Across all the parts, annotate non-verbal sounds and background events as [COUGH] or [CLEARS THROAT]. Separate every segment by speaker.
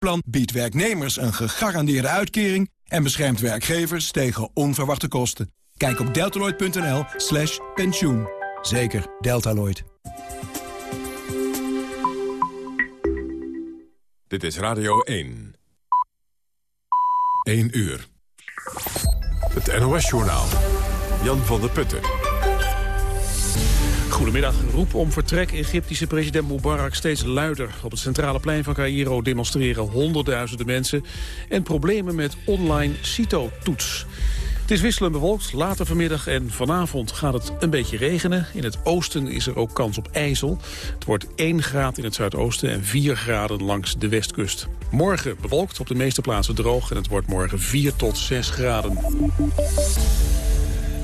Speaker 1: plan biedt werknemers een gegarandeerde uitkering... en beschermt werkgevers tegen onverwachte kosten. Kijk op deltaloid.nl slash pensioen. Zeker, Deltaloid.
Speaker 2: Dit is Radio 1. 1 uur. Het NOS-journaal. Jan van der Putten.
Speaker 3: Goedemiddag. Roep om vertrek Egyptische president Mubarak steeds luider. Op het centrale plein van Cairo demonstreren honderdduizenden mensen... en problemen met online CITO-toets. Het is wisselend bewolkt. Later vanmiddag en vanavond gaat het een beetje regenen. In het oosten is er ook kans op ijzel. Het wordt 1 graad in het zuidoosten en 4 graden langs de westkust. Morgen bewolkt, op de meeste plaatsen droog... en het wordt morgen 4 tot 6 graden.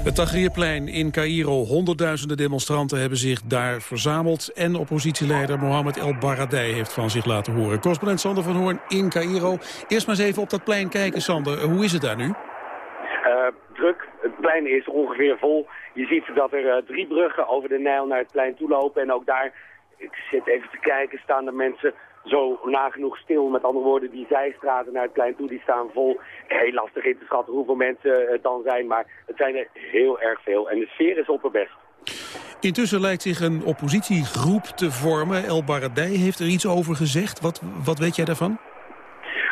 Speaker 3: Het Tahrirplein in Cairo. Honderdduizenden demonstranten hebben zich daar verzameld. En oppositieleider Mohammed El Baradei heeft van zich laten horen. Correspondent Sander van Hoorn in Cairo. Eerst maar eens even op dat plein kijken, Sander. Hoe is het daar nu?
Speaker 4: Uh, druk. Het plein is ongeveer vol. Je ziet dat er uh, drie bruggen over de Nijl naar het plein toe lopen. En ook daar, ik zit even te kijken, staan de mensen zo nagenoeg stil. Met andere woorden, die zijstraten naar het plein toe, die staan vol. Heel lastig in te schatten hoeveel mensen het dan zijn, maar het zijn er heel erg veel. En de sfeer is opperbest.
Speaker 3: Intussen lijkt zich een oppositiegroep te vormen. El Baradei heeft er iets over gezegd. Wat, wat weet jij daarvan?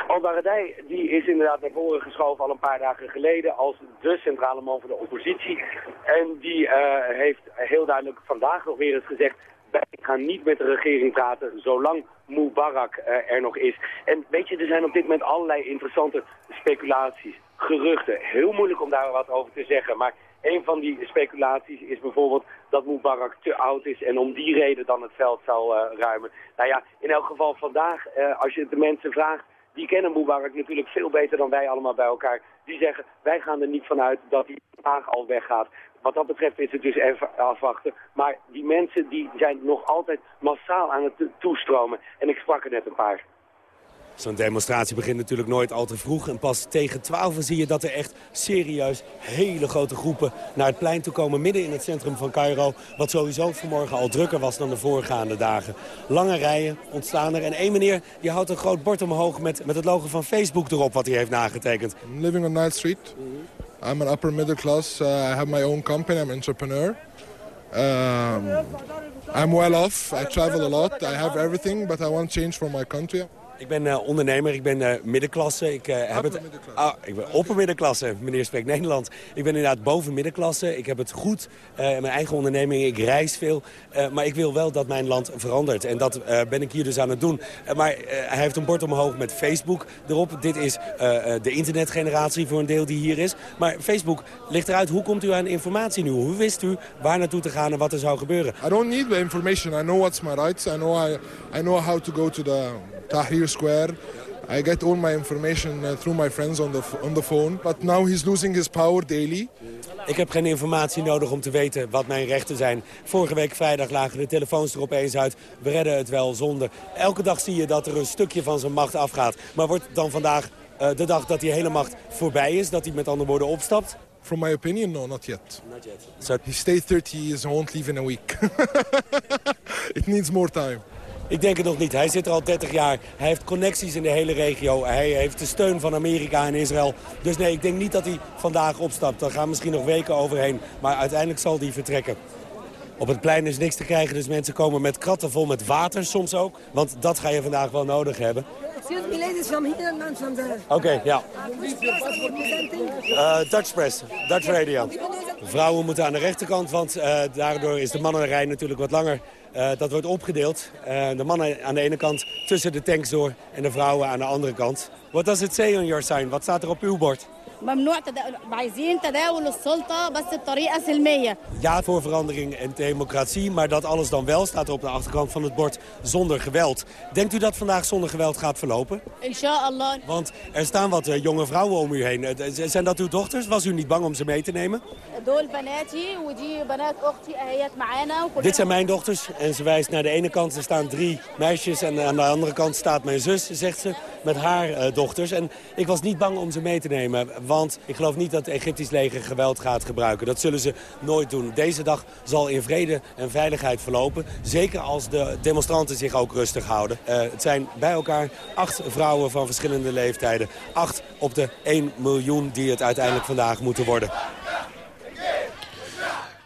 Speaker 4: Al Baradei die is inderdaad naar voren geschoven al een paar dagen geleden als de centrale man van de oppositie. En die uh, heeft heel duidelijk vandaag nog weer eens gezegd wij gaan niet met de regering praten zolang Mubarak uh, er nog is. En weet je, er zijn op dit moment allerlei interessante speculaties, geruchten. Heel moeilijk om daar wat over te zeggen, maar een van die speculaties is bijvoorbeeld dat Mubarak te oud is en om die reden dan het veld zou uh, ruimen. Nou ja, in elk geval vandaag, uh, als je de mensen vraagt, die kennen Mubarak natuurlijk veel beter dan wij allemaal bij elkaar. Die zeggen, wij gaan er niet vanuit dat hij vandaag al weggaat wat dat betreft is het dus even afwachten. Maar die mensen die zijn nog altijd massaal aan het toestromen. En ik sprak er net een paar.
Speaker 5: Zo'n demonstratie begint natuurlijk nooit al te vroeg. En pas tegen 12 zie je dat er echt serieus hele grote groepen naar het plein toe komen. Midden in het centrum van Cairo. Wat sowieso vanmorgen al drukker was dan de voorgaande dagen. Lange rijen ontstaan er. En één meneer die houdt een groot bord omhoog met, met het logo van Facebook erop wat hij heeft nagetekend.
Speaker 6: living on Night Street. I'm an upper middle class. Uh, I have my own company. I'm an entrepreneur. Um, I'm well off. I travel a lot. I have everything, but I want change for my country.
Speaker 5: Ik ben uh, ondernemer, ik ben uh, middenklasse. Ik, uh, heb het, ah, ik ben oppermiddenklasse, meneer spreekt Nederland. Ik ben inderdaad boven middenklasse. Ik heb het goed, mijn eigen onderneming, ik reis veel. maar ik wil wel dat mijn land verandert. En dat ben ik hier dus aan het doen. maar hij heeft een bord omhoog met Facebook erop. Dit is de internetgeneratie voor een deel die hier is. Maar Facebook ligt eruit. Hoe komt u aan informatie nu? Hoe wist u waar naartoe te gaan en wat er zou gebeuren?
Speaker 6: I don't need the information. I know what's my rights. I know, I, I know how to go to the Tahrir Square. I get all my information uh, through my friends on the, on the phone. But now he's losing his power daily.
Speaker 5: Ik heb geen informatie nodig om te weten wat mijn rechten zijn. Vorige week vrijdag lagen de telefoons er opeens uit. We redden het wel zonder. Elke dag zie je dat er een stukje van zijn macht afgaat. Maar wordt dan vandaag uh, de dag dat die hele macht voorbij is? Dat hij met andere woorden opstapt?
Speaker 6: From my opinion, no, not yet.
Speaker 5: Not yet.
Speaker 6: So he stayed 30 years won't leave in a week. [LAUGHS] It needs more time.
Speaker 5: Ik denk het nog niet. Hij zit er al 30 jaar. Hij heeft connecties in de hele regio. Hij heeft de steun van Amerika en Israël. Dus nee, ik denk niet dat hij vandaag opstapt. Daar gaan misschien nog weken overheen. Maar uiteindelijk zal hij vertrekken. Op het plein is niks te krijgen, dus mensen komen met kratten vol met water soms ook. Want dat ga je vandaag wel nodig hebben. Excuse me, ladies, from here and from there. Oké, ja. Uh, Dutch Press, Dutch Radio. Vrouwen moeten aan de rechterkant, want uh, daardoor is de mannenrij natuurlijk wat langer. Uh, dat wordt opgedeeld. Uh, de mannen aan de ene kant tussen de tanks door en de vrouwen aan de andere kant. What does it say on your sign? Wat staat er op uw bord? ممنوع عايزين تداول السلطة بس بطريقة سلمية. Ja voor verandering en democratie, maar dat alles dan wel staat er op de achterkant van het bord zonder geweld. Denkt u dat vandaag zonder geweld gaat verlopen? Inshallah. Want er staan wat uh, jonge vrouwen om u heen. Uh, zijn dat uw dochters? Was u niet bang om ze mee te nemen? Dit zijn mijn dochters en ze wijst naar de ene kant. Er staan drie meisjes en aan de andere kant staat mijn zus, zegt ze, met haar uh, dochters. En ik was niet bang om ze mee te nemen. want ik geloof niet dat het Egyptisch leger geweld gaat gebruiken. Dat zullen ze nooit doen. Deze dag zal in vrede en veiligheid verlopen. Zeker als de demonstranten zich ook rustig houden. Uh, het zijn bij elkaar acht vrouwen van verschillende leeftijden. Acht op de 1 miljoen die het uiteindelijk vandaag moeten worden.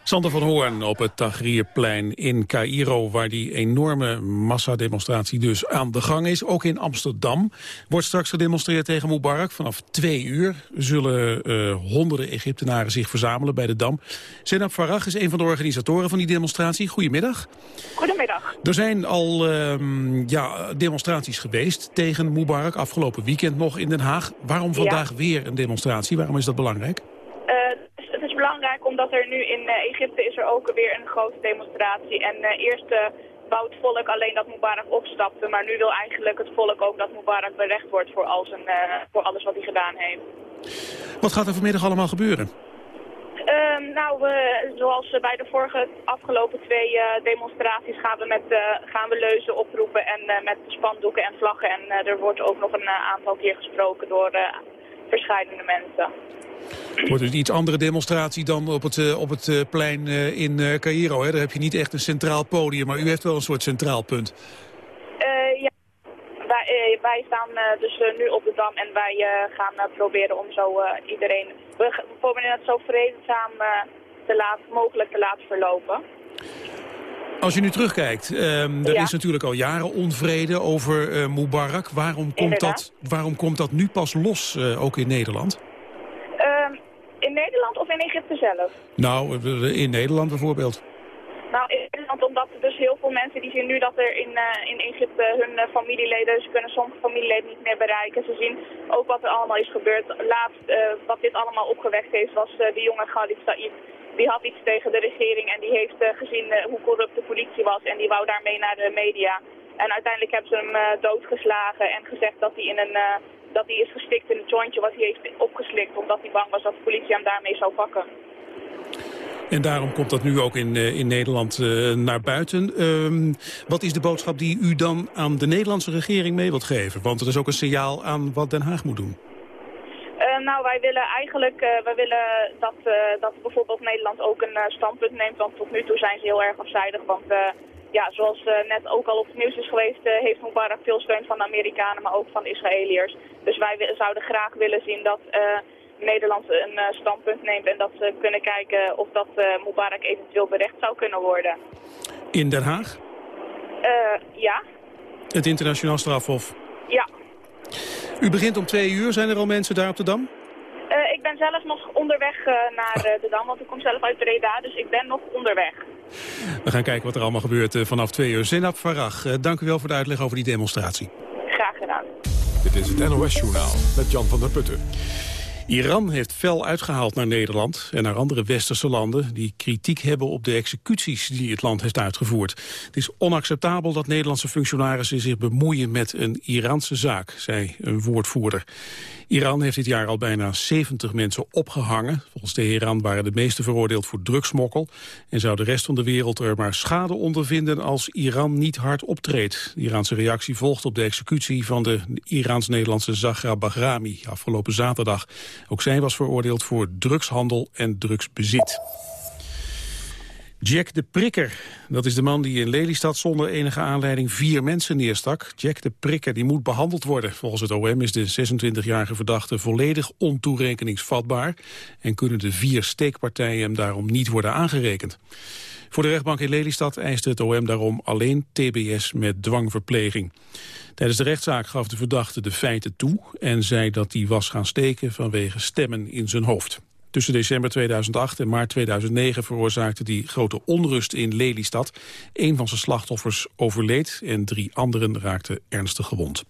Speaker 3: Sander van Hoorn op het Tahrirplein in Cairo... waar die enorme massademonstratie dus aan de gang is. Ook in Amsterdam wordt straks gedemonstreerd tegen Mubarak. Vanaf twee uur zullen uh, honderden Egyptenaren zich verzamelen bij de Dam. Zenab Farag is een van de organisatoren van die demonstratie. Goedemiddag.
Speaker 7: Goedemiddag.
Speaker 3: Er zijn al uh, ja, demonstraties geweest tegen Mubarak. Afgelopen weekend nog in Den Haag. Waarom vandaag weer een demonstratie? Waarom is dat belangrijk?
Speaker 7: Omdat er nu in eh, Egypte is er ook weer een grote demonstratie. En uh, eerst uh, wou het volk alleen dat Mubarak opstapte. Maar nu wil eigenlijk het volk ook dat Mubarak berecht wordt voor, al zijn, voor alles wat hij gedaan heeft.
Speaker 3: Wat gaat er vanmiddag allemaal gebeuren?
Speaker 7: Uh, nou, zoals bij de vorige afgelopen twee uh, demonstraties gaan we, met, uh, gaan we leuzen oproepen en met spandoeken en vlaggen. En er wordt ook nog een aantal keer gesproken door verschillende mensen.
Speaker 3: Het wordt een iets andere demonstratie dan op het, uh, op het uh, plein uh, in Cairo. Hè? Daar heb je niet echt een centraal podium, maar u heeft wel een soort centraal punt.
Speaker 7: ja, wij, wij staan dus nu op de Dam en wij gaan proberen om zo iedereen... We proberen het zo vreedzaam te laat, mogelijk te laten verlopen.
Speaker 3: Als je nu terugkijkt, um, er ja. is natuurlijk al jaren onvrede over uh, Mubarak. Waarom komt, dat, waarom komt dat nu pas los, uh, ook in Nederland?
Speaker 7: Uh, in Nederland of in Egypte zelf?
Speaker 3: Nou, in Nederland bijvoorbeeld.
Speaker 7: Nou, in Nederland omdat er dus heel veel mensen die zien nu dat er in, uh, in Egypte hun uh, familieleden, ze kunnen sommige familieleden niet meer bereiken. Ze zien ook wat er allemaal is gebeurd. Laatst, uh, wat dit allemaal opgewekt heeft, was de jonge Khalid Said. Die had iets tegen de regering en die heeft gezien hoe corrupt de politie was en die wou daarmee naar de media. En uiteindelijk hebben ze hem doodgeslagen en gezegd dat hij in een dat hij is gestikt in het jointje wat hij heeft opgeslikt... omdat hij bang was dat de politie hem daarmee zou pakken.
Speaker 3: En daarom komt dat nu ook in, in Nederland naar buiten. Uh, wat is de boodschap die u dan aan de Nederlandse regering mee wilt geven? Want er is ook een signaal aan wat Den Haag moet doen.
Speaker 7: Uh, nou, wij willen eigenlijk wij willen dat, dat bijvoorbeeld Nederland ook een standpunt neemt. Want tot nu toe zijn ze heel erg afzijdig. Want ja, zoals uh, net ook al op het nieuws is geweest, uh, heeft Mubarak veel steun van de Amerikanen, maar ook van de Israëliërs. Dus wij zouden graag willen zien dat uh, Nederland een standpunt neemt en dat ze kunnen kijken of dat Mubarak eventueel berecht zou kunnen worden.
Speaker 3: In Den Haag?
Speaker 7: ja.
Speaker 3: Het internationaal strafhof? U begint om twee uur. Zijn er al mensen daar op de Dam?
Speaker 7: Uh, ik ben zelf nog onderweg uh, naar uh, de Dam, want ik kom zelf uit Breda, dus ik ben nog onderweg.
Speaker 3: We gaan kijken wat er allemaal gebeurt vanaf twee uur. Zenab Farag, dank u wel voor de uitleg over die demonstratie.
Speaker 7: Graag gedaan.
Speaker 2: Dit is het NOS Journaal met Jan van der Putten.
Speaker 3: Iran heeft fel uitgehaald naar Nederland en naar andere westerse landen... die kritiek hebben op de executies die het land heeft uitgevoerd. Het is onacceptabel dat Nederlandse functionarissen zich bemoeien met een Iraanse zaak, zei een woordvoerder. Iran heeft dit jaar al bijna 70 mensen opgehangen. Volgens Teheran waren de meeste veroordeeld voor drugsmokkel... en zou de rest van de wereld er maar schade ondervinden als Iran niet hard optreedt. De Iraanse reactie volgt op de executie van de Iraans-Nederlandse Zahra Bahrami afgelopen zaterdag. Ook zij was veroordeeld voor drugshandel en drugsbezit. Jack de Prikker, dat is de man die in Lelystad zonder enige aanleiding vier mensen neerstak. Jack de Prikker die moet behandeld worden. Volgens het OM is de 26-jarige verdachte volledig ontoerekeningsvatbaar... en kunnen de vier steekpartijen hem daarom niet worden aangerekend. Voor de rechtbank in Lelystad eiste het OM daarom alleen TBS met dwangverpleging. Tijdens de rechtszaak gaf de verdachte de feiten toe en zei dat hij was gaan steken vanwege stemmen in zijn hoofd. Tussen december 2008 en maart 2009 veroorzaakte hij grote onrust in Lelystad. Een van zijn slachtoffers overleed en drie anderen raakten ernstig gewond.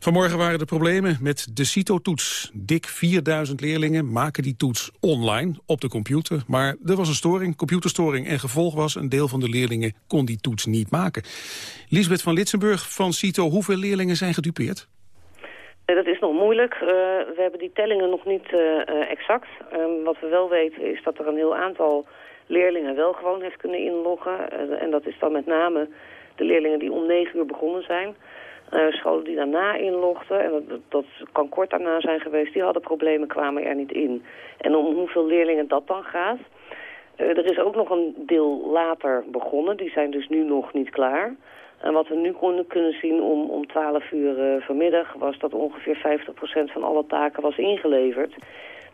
Speaker 3: Vanmorgen waren er problemen met de CITO-toets. Dik 4000 leerlingen maken die toets online op de computer. Maar er was een storing, computerstoring. En gevolg was, een deel van de leerlingen kon die toets niet maken. Lisbeth van Litsenburg van CITO, hoeveel leerlingen zijn gedupeerd?
Speaker 8: Dat is nog moeilijk. Uh, we hebben die tellingen nog niet uh, exact. Um, wat we wel weten is dat er een heel aantal leerlingen wel gewoon heeft kunnen inloggen. En dat is dan met name de leerlingen die om negen uur begonnen zijn. Scholen die daarna inlogden, en dat, dat kan kort daarna zijn geweest, die hadden problemen, kwamen er niet in. En om hoeveel leerlingen dat dan gaat. er is ook nog een deel later begonnen, die zijn dus nu nog niet klaar. En wat we nu konden kunnen zien om, om 12 uur vanmiddag was dat ongeveer 50% van alle taken was ingeleverd.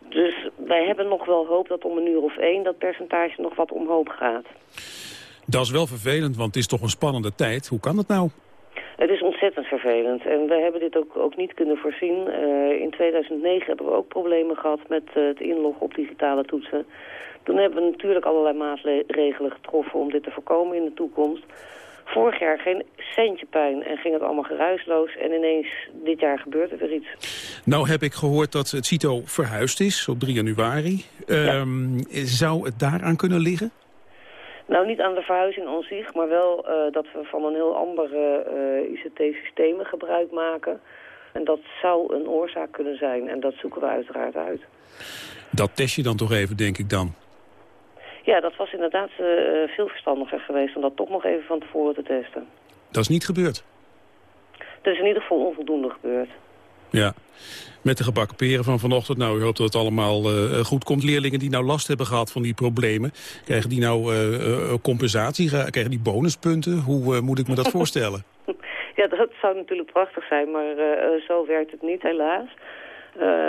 Speaker 8: Dus wij hebben nog wel hoop dat om een uur of één dat percentage nog wat omhoog gaat.
Speaker 3: Dat is wel vervelend, want het is toch een spannende tijd. Hoe kan dat nou?
Speaker 8: Ontzettend vervelend en we hebben dit ook, ook niet kunnen voorzien. Uh, in 2009 hebben we ook problemen gehad met uh, het inloggen op digitale toetsen. Toen hebben we natuurlijk allerlei maatregelen getroffen om dit te voorkomen in de toekomst. Vorig jaar geen centje pijn en ging het allemaal geruisloos. En ineens dit jaar gebeurt er weer iets.
Speaker 3: Nou heb ik gehoord dat het CITO verhuisd is op 3 januari. Ehm, zou het daaraan kunnen liggen?
Speaker 8: Nou, niet aan de verhuizing aan zich, maar wel uh, dat we van een heel andere uh, ICT-systemen gebruik maken. En dat zou een oorzaak kunnen zijn en dat zoeken we uiteraard uit.
Speaker 3: Dat test je dan toch even, denk ik dan?
Speaker 8: Ja, dat was inderdaad uh, veel verstandiger geweest om dat toch nog even van tevoren te testen.
Speaker 3: Dat is niet gebeurd?
Speaker 8: Het is in ieder geval onvoldoende gebeurd.
Speaker 3: Ja, met de gebakken peren van vanochtend. Nou, u hoopt dat het allemaal uh, goed komt. Leerlingen die nou last hebben gehad van die problemen... krijgen die nou uh, compensatie, krijgen die bonuspunten? Hoe moet ik me dat voorstellen? [LAUGHS]
Speaker 8: Ja, dat zou natuurlijk prachtig zijn, maar zo werkt het niet, helaas.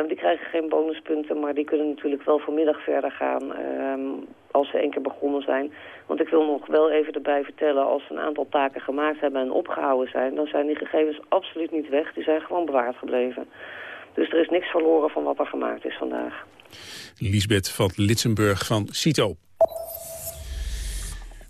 Speaker 8: Die krijgen geen bonuspunten, maar die kunnen natuurlijk wel vanmiddag verder gaan... Ehm, als ze één keer begonnen zijn. Want ik wil nog wel even erbij vertellen, als ze een aantal taken gemaakt hebben en opgehouden zijn, dan zijn die gegevens absoluut niet weg. Die zijn gewoon bewaard gebleven. Dus er is niks verloren van wat er gemaakt is vandaag.
Speaker 3: Lisbeth van Litsenburg van CITO.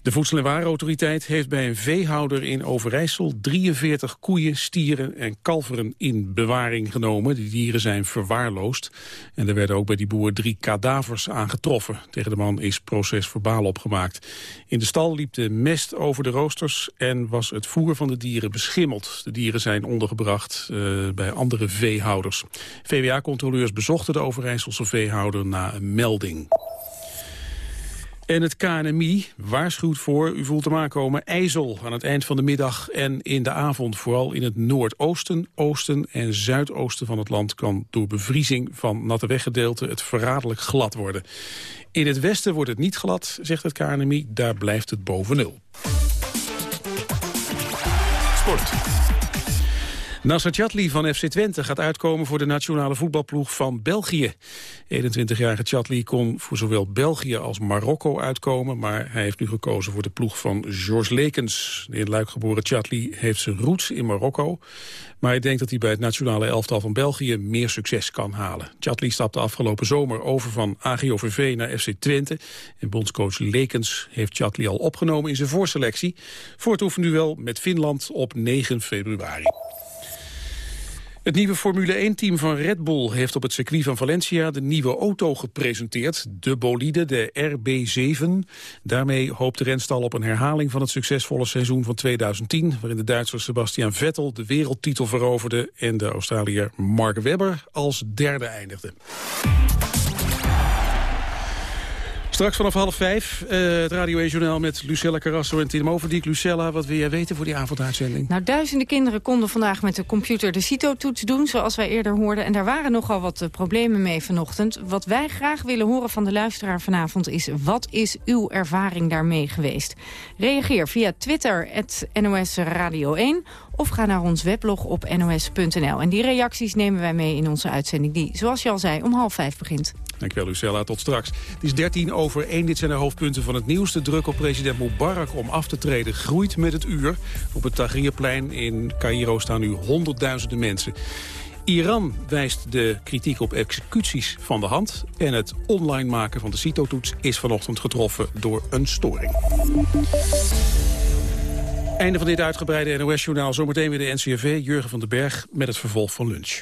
Speaker 3: De Voedsel- en Warenautoriteit heeft bij een veehouder in Overijssel 43 koeien, stieren en kalveren in bewaring genomen. Die dieren zijn verwaarloosd. En er werden ook bij die boer drie kadavers aangetroffen. Tegen de man is proces verbaal opgemaakt. In de stal liep de mest over de roosters en was het voer van de dieren beschimmeld. De dieren zijn ondergebracht uh, bij andere veehouders. VWA-controleurs bezochten de Overijsselse veehouder na een melding. En het KNMI waarschuwt voor, u voelt hem aankomen, ijzel aan het eind van de middag en in de avond. Vooral in het noordoosten, oosten en zuidoosten van het land kan door bevriezing van natte weggedeelten het verraderlijk glad worden. In het westen wordt het niet glad, zegt het KNMI, daar blijft het boven nul. Sport. Nasser Chatli van FC Twente gaat uitkomen voor de nationale voetbalploeg van België. 21-jarige Chatli kon voor zowel België als Marokko uitkomen... maar hij heeft nu gekozen voor de ploeg van Georges Lekens. De in Luik geboren Chatli heeft zijn roots in Marokko... maar hij denkt dat hij bij het nationale elftal van België meer succes kan halen. Chatli stapte afgelopen zomer over van AGOVV naar FC Twente... en bondscoach Lekens heeft Chatli al opgenomen in zijn voorselectie... voor het oefenduel met Finland op 9 februari. Het nieuwe Formule 1-team van Red Bull heeft op het circuit van Valencia de nieuwe auto gepresenteerd, de bolide, de RB7. Daarmee hoopt de renstal op een herhaling van het succesvolle seizoen van 2010, waarin de Duitser Sebastian Vettel de wereldtitel veroverde en de Australiër Mark Webber als derde eindigde. Straks vanaf half vijf uh, het Radio 1 Journaal met Lucella Carrasso en Tim Overdiek. Lucella, wat wil jij weten voor die avonduitzending?
Speaker 9: Nou, duizenden kinderen konden vandaag met de computer de CITO-toets doen, zoals wij eerder hoorden. En daar waren nogal wat uh, problemen mee vanochtend. Wat wij graag willen horen van de luisteraar vanavond is... wat is uw ervaring daarmee geweest? Reageer via Twitter, NOS Radio 1 of ga naar ons weblog op nos.nl. En die reacties nemen wij mee in onze uitzending die, zoals je al zei, om half vijf begint.
Speaker 3: Dankjewel Lucella, tot straks. Het is 13 over 1, dit zijn de hoofdpunten van het nieuws. De druk op president Mubarak om af te treden groeit met het uur. Op het Tahrirplein in Cairo staan nu honderdduizenden mensen. Iran wijst de kritiek op executies van de hand... en het online maken van de CITO-toets is vanochtend getroffen door een storing. Einde van dit uitgebreide NOS-journaal. Zometeen weer de NCRV, Jurgen van den Berg... met het vervolg van lunch.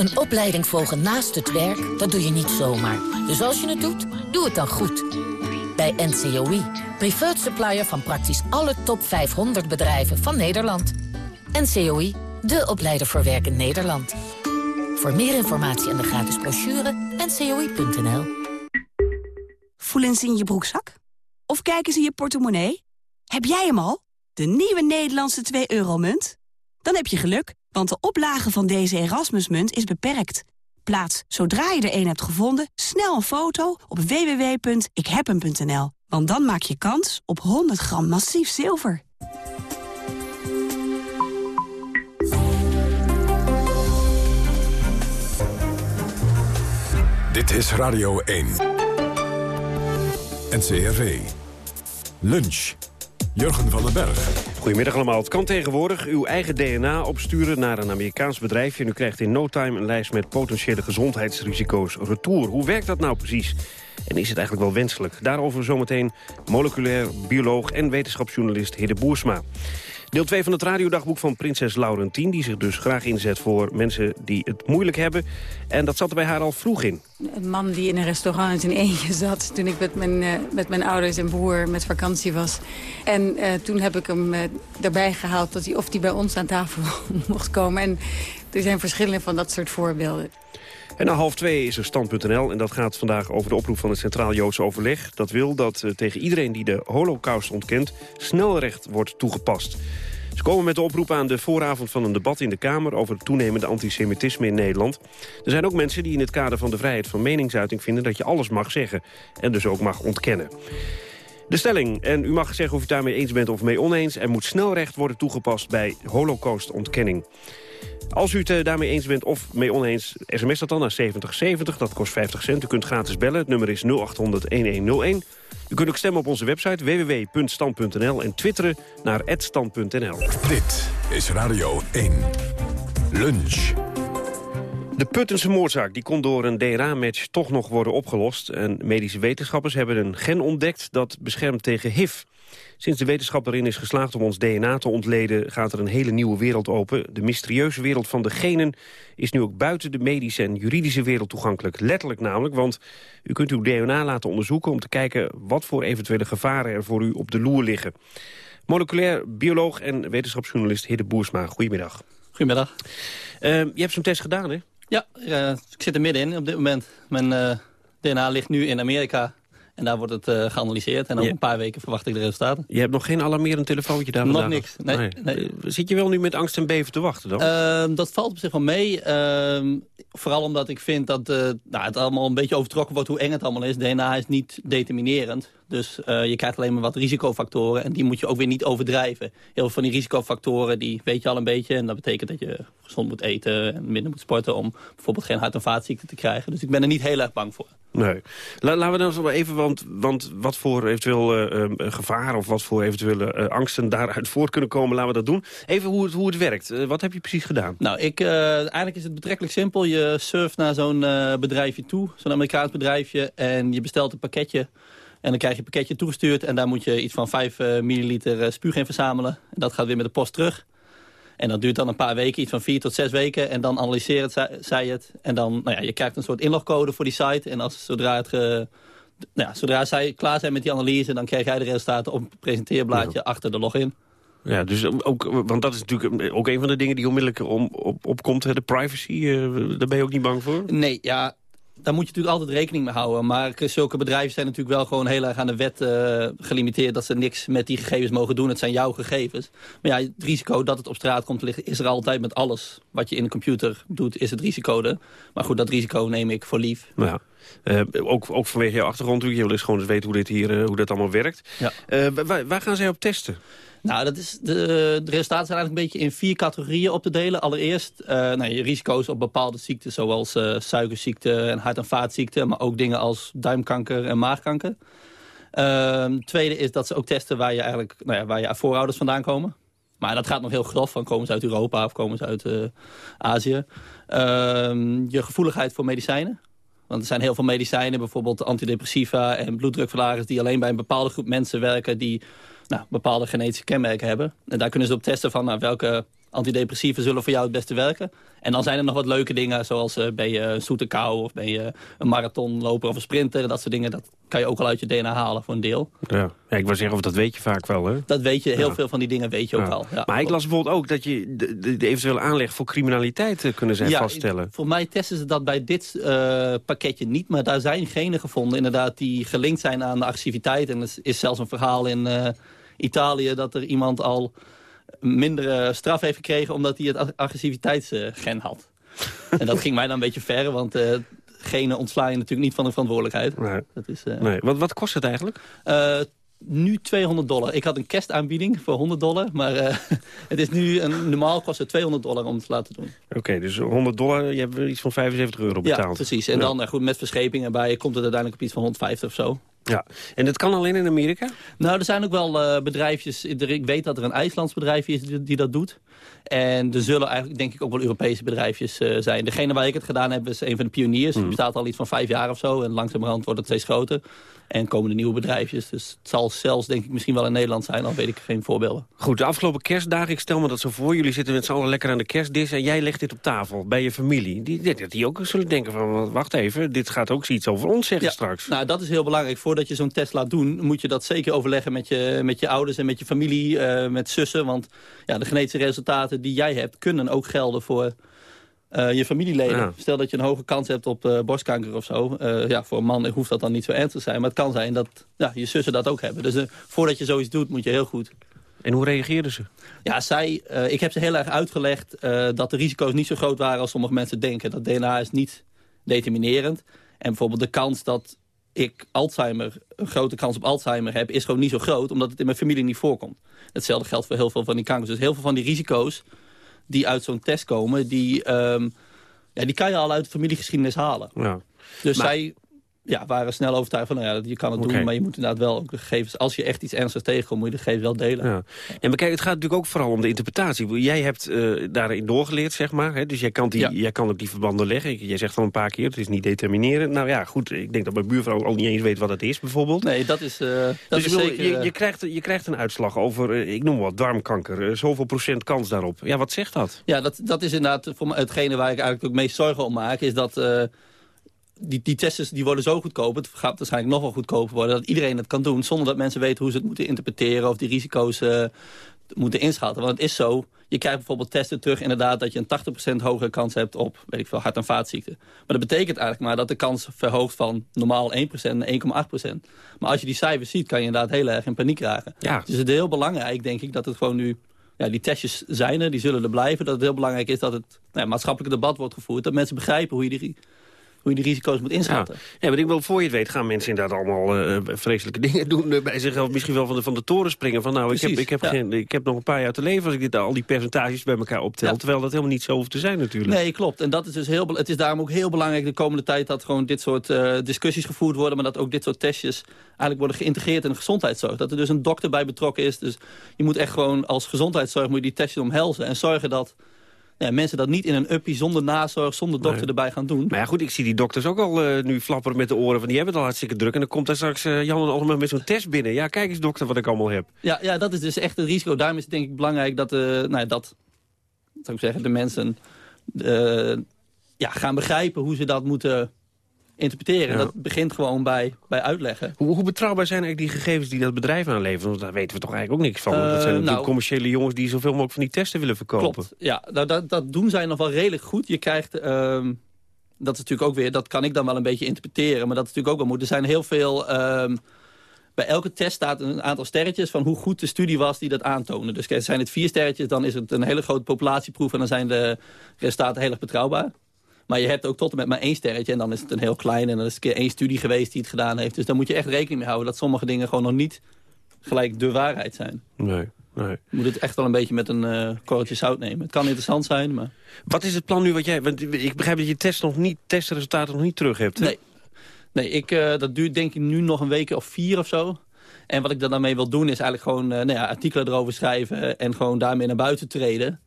Speaker 10: Een opleiding volgen naast het werk, dat doe je niet zomaar. Dus als je het doet, doe het dan goed. Bij NCOI, preferred supplier van praktisch alle top 500 bedrijven van Nederland. NCOI, de opleider voor werk in Nederland. Voor meer informatie en de gratis brochure, ncoi.nl.
Speaker 11: Voelen ze in je broekzak? Of kijken ze in je portemonnee? Heb jij hem al? De nieuwe Nederlandse 2-euro-munt? Dan heb je geluk, want de oplage van deze Erasmusmunt is beperkt. Plaats, zodra je er een hebt gevonden, snel een foto op www.ikhebhem.nl. Want dan maak je kans op 100 gram massief zilver.
Speaker 2: Dit is Radio 1. NCRV. Lunch. Jurgen van den Berg.
Speaker 12: Goedemiddag allemaal. Het kan tegenwoordig uw eigen DNA opsturen naar een Amerikaans bedrijfje... en u krijgt in no time een lijst met potentiële gezondheidsrisico's retour. Hoe werkt dat nou precies? En is het eigenlijk wel wenselijk? Daarover zometeen moleculair bioloog en wetenschapsjournalist Hidde Boersma. Deel 2 van het radiodagboek van prinses Laurentien... die zich dus graag inzet voor mensen die het moeilijk hebben. En dat zat er bij haar al vroeg in.
Speaker 13: Een man die in een restaurant in eentje zat... toen ik met mijn, uh, met mijn ouders en broer met vakantie was. En uh, toen heb ik hem uh, erbij gehaald dat hij, of hij bij ons aan tafel [LAUGHS] mocht komen. En er zijn verschillende van dat soort voorbeelden.
Speaker 12: En na half twee is er stand.nl en dat gaat vandaag over de oproep van het Centraal Joods Overleg. Dat wil dat uh, tegen iedereen die de holocaust ontkent snelrecht wordt toegepast. Ze komen met de oproep aan de vooravond van een debat in de Kamer... over het toenemende antisemitisme in Nederland. Er zijn ook mensen die in het kader van de vrijheid van meningsuiting vinden... dat je alles mag zeggen en dus ook mag ontkennen. De stelling, en u mag zeggen of u daarmee eens bent of mee oneens... er moet snelrecht worden toegepast bij holocaustontkenning. Als u het uh, daarmee eens bent of mee oneens, sms dat dan naar 7070. Dat kost 50 cent. U kunt gratis bellen. Het nummer is 0800-1101. U kunt ook stemmen op onze website www.stand.nl en twitteren naar @stand.nl.
Speaker 2: Dit is Radio 1. Lunch.
Speaker 12: De Puttense moordzaak die kon door een DNA-match toch nog worden opgelost. En medische wetenschappers hebben een gen ontdekt dat beschermt tegen HIV. Sinds de wetenschap erin is geslaagd om ons DNA te ontleden... gaat er een hele nieuwe wereld open. De mysterieuze wereld van de genen is nu ook buiten de medische en juridische wereld toegankelijk. Letterlijk namelijk, want u kunt uw DNA laten onderzoeken... om te kijken wat voor eventuele gevaren er voor u op de loer liggen. Moleculair bioloog en wetenschapsjournalist Hidde Boersma. Goedemiddag.
Speaker 14: Goedemiddag.
Speaker 12: Uh, je hebt zo'n test gedaan, hè?
Speaker 14: Ja, uh, ik zit er middenin op dit moment. Mijn uh, DNA ligt nu in Amerika en daar wordt het uh, geanalyseerd. En over ja. een paar weken verwacht ik de resultaten.
Speaker 12: Je hebt nog geen alarmerend telefoontje daar
Speaker 14: Nog
Speaker 12: vandaag?
Speaker 14: niks. Nee, nee. nee,
Speaker 12: Zit je wel nu met angst en beven te wachten dan?
Speaker 14: Uh, dat valt op zich wel mee. Uh, vooral omdat ik vind dat nou, het allemaal een beetje overtrokken wordt hoe eng het allemaal is. DNA is niet determinerend. Dus je krijgt alleen maar wat risicofactoren. En die moet je ook weer niet overdrijven. Heel veel van die risicofactoren die weet je al een beetje. En dat betekent dat je gezond moet eten en minder moet sporten... om bijvoorbeeld geen hart- en vaatziekten te krijgen. Dus ik ben er niet heel erg bang voor.
Speaker 12: Nee. La laten we dan wel even, want, want wat voor eventueel uh, uh, gevaar... of wat voor eventuele uh, angsten daaruit voort kunnen komen, laten we dat doen. Even hoe het, hoe het werkt. wat heb je precies gedaan?
Speaker 14: Nou, ik, eigenlijk is het betrekkelijk simpel. Je surft naar zo'n bedrijfje toe, zo'n Amerikaans bedrijfje... en je bestelt een pakketje... En dan krijg je een pakketje toegestuurd en daar moet je iets van 5 milliliter spuug in verzamelen. En dat gaat weer met de post terug. En dat duurt dan een paar weken, iets van vier tot zes weken. En dan analyseert zij het. En dan, nou ja, je krijgt een soort inlogcode voor die site. En als, zodra, het ge, nou ja, zodra zij klaar zijn met die analyse... dan krijg jij de resultaten op een presenteerblaadje ja. achter de login.
Speaker 12: Ja, dus ook, want dat is natuurlijk ook een van de dingen die onmiddellijk om, op, opkomt. De privacy, uh, daar ben je ook niet bang voor?
Speaker 14: Nee, ja, daar moet je natuurlijk altijd rekening mee houden. Maar zulke bedrijven zijn natuurlijk wel gewoon heel erg aan de wet uh, gelimiteerd... dat ze niks met die gegevens mogen doen. Het zijn jouw gegevens. Maar ja, het risico dat het op straat komt te liggen... is er altijd met alles wat je in een computer doet, is het risico er. Maar goed, dat risico neem ik voor lief.
Speaker 12: Ja. Uh, ook, ook vanwege je achtergrond, je wil eens gewoon eens weten hoe dit, hier, uh, hoe dit allemaal werkt.
Speaker 14: Ja.
Speaker 12: Waar, waar gaan zij op testen?
Speaker 14: Nou, dat is de, de resultaten zijn eigenlijk een beetje in vier categorieën op te delen. Allereerst uh, nou, je risico's op bepaalde ziekten, zoals uh, suikerziekte en hart- en vaatziekten. Maar ook dingen als duimkanker en maagkanker. Uh, tweede is dat ze ook testen waar je, eigenlijk, nou ja, waar je voorouders vandaan komen. Maar dat gaat nog heel grof, van komen ze uit Europa of komen ze uit uh, Azië. Ehm, je gevoeligheid voor medicijnen. Want er zijn heel veel medicijnen, bijvoorbeeld antidepressiva en bloeddrukverlagers... die alleen bij een bepaalde groep mensen werken die nou, bepaalde genetische kenmerken hebben. En daar kunnen ze op testen van nou, welke antidepressiva zullen voor jou het beste werken. En dan zijn er nog wat leuke dingen, zoals uh, ben je een zoete kou... of ben je een marathonloper of een sprinter. Dat soort dingen, dat kan je ook al uit je DNA halen voor een deel.
Speaker 12: Ja, ja ik wil zeggen, of dat weet je vaak wel, hè?
Speaker 14: Dat weet je, heel veel van die dingen weet je ook al. Ja.
Speaker 12: Maar ik las bijvoorbeeld ook dat je de, de eventuele aanleg voor criminaliteit uh, kunnen zijn vaststellen.
Speaker 14: Voor mij testen ze dat bij dit uh, pakketje niet, maar daar zijn genen gevonden... inderdaad, die gelinkt zijn aan de agressiviteit. En er is zelfs een verhaal in Italië dat er iemand al minder straf heeft gekregen... omdat hij het agressiviteitsgen had. [LAUGHS] en dat ging mij dan een beetje ver, want uh, genen ontslaan je natuurlijk niet van de verantwoordelijkheid.
Speaker 12: Nee.
Speaker 14: Dat is,
Speaker 12: uh, nee. Wat, wat kost het eigenlijk?
Speaker 14: Uh, nu 200 dollar. Ik had een kerstaanbieding voor 100 dollar. Maar uh, [LAUGHS] het is nu een, normaal kost het 200 dollar om het te laten doen.
Speaker 12: Oké, okay, dus 100 dollar, je hebt iets van 75 euro betaald.
Speaker 14: Ja, precies. En ja. dan goed, met verscheping erbij komt het uiteindelijk op iets van 150 of zo.
Speaker 12: Ja, en dat kan alleen in Amerika?
Speaker 14: Nou, er zijn ook wel uh, bedrijfjes. Ik weet dat er een IJslands bedrijfje is die, die, dat doet. En er zullen eigenlijk, denk ik, ook wel Europese bedrijfjes uh, zijn. Degene waar ik het gedaan heb, is een van de pioniers. Die bestaat al iets van vijf jaar of zo. En langzamerhand wordt het steeds groter. En komen er nieuwe bedrijfjes. Dus het zal zelfs, denk ik, misschien wel in Nederland zijn. Al weet ik geen voorbeelden.
Speaker 12: Goed, de afgelopen kerstdagen, ik stel me dat zo voor. Jullie zitten met z'n allen lekker aan de kerstdis. En jij legt dit op tafel bij je familie. Die, die, die ook zullen denken van, wacht even. Dit gaat ook iets over ons zeggen
Speaker 14: ja,
Speaker 12: straks.
Speaker 14: Nou, dat is heel belangrijk. Voordat je zo'n test laat doen, moet je dat zeker overleggen met je, met je ouders en met je familie. Uh, met zussen. Want ja, de genetische resultaten die jij hebt, kunnen ook gelden voor... Uh, je familieleden. Ja. Stel dat je een hoge kans hebt op uh, borstkanker of zo. Uh, ja, voor een man hoeft dat dan niet zo ernstig te zijn. Maar het kan zijn dat ja, je zussen dat ook hebben. Dus voordat je zoiets doet, moet je heel goed...
Speaker 12: En hoe reageerden ze?
Speaker 14: Ja, zij, ik heb ze heel erg uitgelegd dat de risico's niet zo groot waren als sommige mensen denken. Dat DNA is niet determinerend. En bijvoorbeeld de kans dat ik Alzheimer, een grote kans op Alzheimer heb... is gewoon niet zo groot, omdat het in mijn familie niet voorkomt. Hetzelfde geldt voor heel veel van die kankers. Dus heel veel van die risico's die uit zo'n test komen... Die, um, ja, die kan je al uit de familiegeschiedenis halen.
Speaker 12: Ja.
Speaker 14: Dus
Speaker 12: maar...
Speaker 14: zij ja, waren snel overtuigd van, nou ja, je kan het okay. doen... maar je moet inderdaad wel ook de gegevens... als je echt iets ernstigs tegenkomt, moet je de gegevens wel delen.
Speaker 12: Ja. En maar kijk, het gaat natuurlijk ook vooral om de interpretatie. Jij hebt uh, daarin doorgeleerd, zeg maar. Hè? Dus jij kan, die, ja. jij kan ook die verbanden leggen. Jij zegt al een paar keer, het is niet determinerend. Nou ja, goed, ik denk dat mijn buurvrouw al niet eens weet wat het is, bijvoorbeeld.
Speaker 14: Nee, dat is, uh, dat
Speaker 12: dus
Speaker 14: is
Speaker 12: wil,
Speaker 14: zeker...
Speaker 12: Je, je, krijgt, je krijgt een uitslag over, uh, ik noem wat, darmkanker. zoveel procent kans daarop. Ja, wat zegt dat?
Speaker 14: Ja, dat, dat is inderdaad voor hetgene waar ik eigenlijk ook meest zorgen om maak... is dat die, die tests die worden zo goedkoop, het gaat waarschijnlijk nog wel goedkoper worden... dat iedereen het kan doen, zonder dat mensen weten hoe ze het moeten interpreteren... of die risico's uh, moeten inschatten. Want het is zo, je krijgt bijvoorbeeld testen terug inderdaad... dat je een 80% hogere kans hebt op, weet ik veel, hart- en vaatziekten. Maar dat betekent eigenlijk maar dat de kans verhoogt van normaal 1% naar 1,8%. Maar als je die cijfers ziet, kan je inderdaad heel erg in paniek raken.
Speaker 12: Ja.
Speaker 14: Dus het is heel belangrijk, denk ik, dat het gewoon nu... Ja, die testjes zijn er, die zullen er blijven. Dat het heel belangrijk is dat het nou, maatschappelijk debat wordt gevoerd. Dat mensen begrijpen hoe je die hoe je die risico's moet inschatten.
Speaker 12: Ja, ja maar ik wil, voor je het weet gaan mensen inderdaad allemaal uh, vreselijke [LAUGHS] dingen doen uh, bij zichzelf. Misschien wel van de, van de toren springen van nou, ik heb, ik, heb
Speaker 14: ja.
Speaker 12: geen, ik heb nog een paar jaar te leven als ik dit, al die percentages bij elkaar optel. Ja. Terwijl dat helemaal niet zo hoeft te zijn natuurlijk.
Speaker 14: Nee, klopt. En dat is dus heel, het is daarom ook heel belangrijk de komende tijd dat gewoon dit soort uh, discussies gevoerd worden. Maar dat ook dit soort testjes eigenlijk worden geïntegreerd in de gezondheidszorg. Dat er dus een dokter bij betrokken is. Dus je moet echt gewoon als gezondheidszorg moet je die testjes omhelzen. En zorgen dat ja, mensen dat niet in een uppie zonder nazorg, zonder dokter nee. erbij gaan doen.
Speaker 12: Maar ja goed, ik zie die dokters ook al uh, nu flapperen met de oren. Van die hebben het al hartstikke druk. En dan komt daar straks uh, Jan en allemaal met zo'n test binnen. Ja, kijk eens dokter wat ik allemaal heb.
Speaker 14: Ja, ja dat is dus echt het risico. Daarom is het denk ik belangrijk dat, uh, nou ja, dat zou ik zeggen, de mensen ja, gaan begrijpen hoe ze dat moeten interpreteren. Ja. Dat begint gewoon bij, bij uitleggen.
Speaker 12: Hoe, hoe, betrouwbaar zijn eigenlijk die gegevens die dat bedrijf aanleveren? Want daar weten we toch eigenlijk ook niks van. Dat zijn natuurlijk nou, commerciële jongens die zoveel mogelijk van die testen willen verkopen.
Speaker 14: Klopt, ja. Nou, dat, dat doen zij nog wel redelijk goed. Je krijgt... Um, dat is natuurlijk ook weer, dat kan ik dan wel een beetje interpreteren. Maar dat is natuurlijk ook wel moet. Er zijn heel veel... Um, bij elke test staat een aantal sterretjes van hoe goed de studie was die dat aantonen. Dus zijn het vier sterretjes, dan is het een hele grote populatieproef... en dan zijn de resultaten heel erg betrouwbaar. Maar je hebt ook tot en met maar één sterretje. En dan is het een heel klein. En dan is het één studie geweest die het gedaan heeft. Dus daar moet je echt rekening mee houden. Dat sommige dingen gewoon nog niet gelijk de waarheid zijn.
Speaker 12: Nee. Nee.
Speaker 14: Je moet het echt wel een beetje met een uh, korreltje zout nemen. Het kan interessant zijn, maar...
Speaker 12: Wat is het plan nu wat jij... Want ik begrijp dat je test nog niet, testresultaten nog niet terug hebt. Hè?
Speaker 14: Nee, nee ik, uh, dat duurt denk ik nu nog een week of vier of zo. En wat ik dan daarmee wil doen is eigenlijk gewoon uh, nou ja, artikelen erover schrijven... en gewoon daarmee naar buiten treden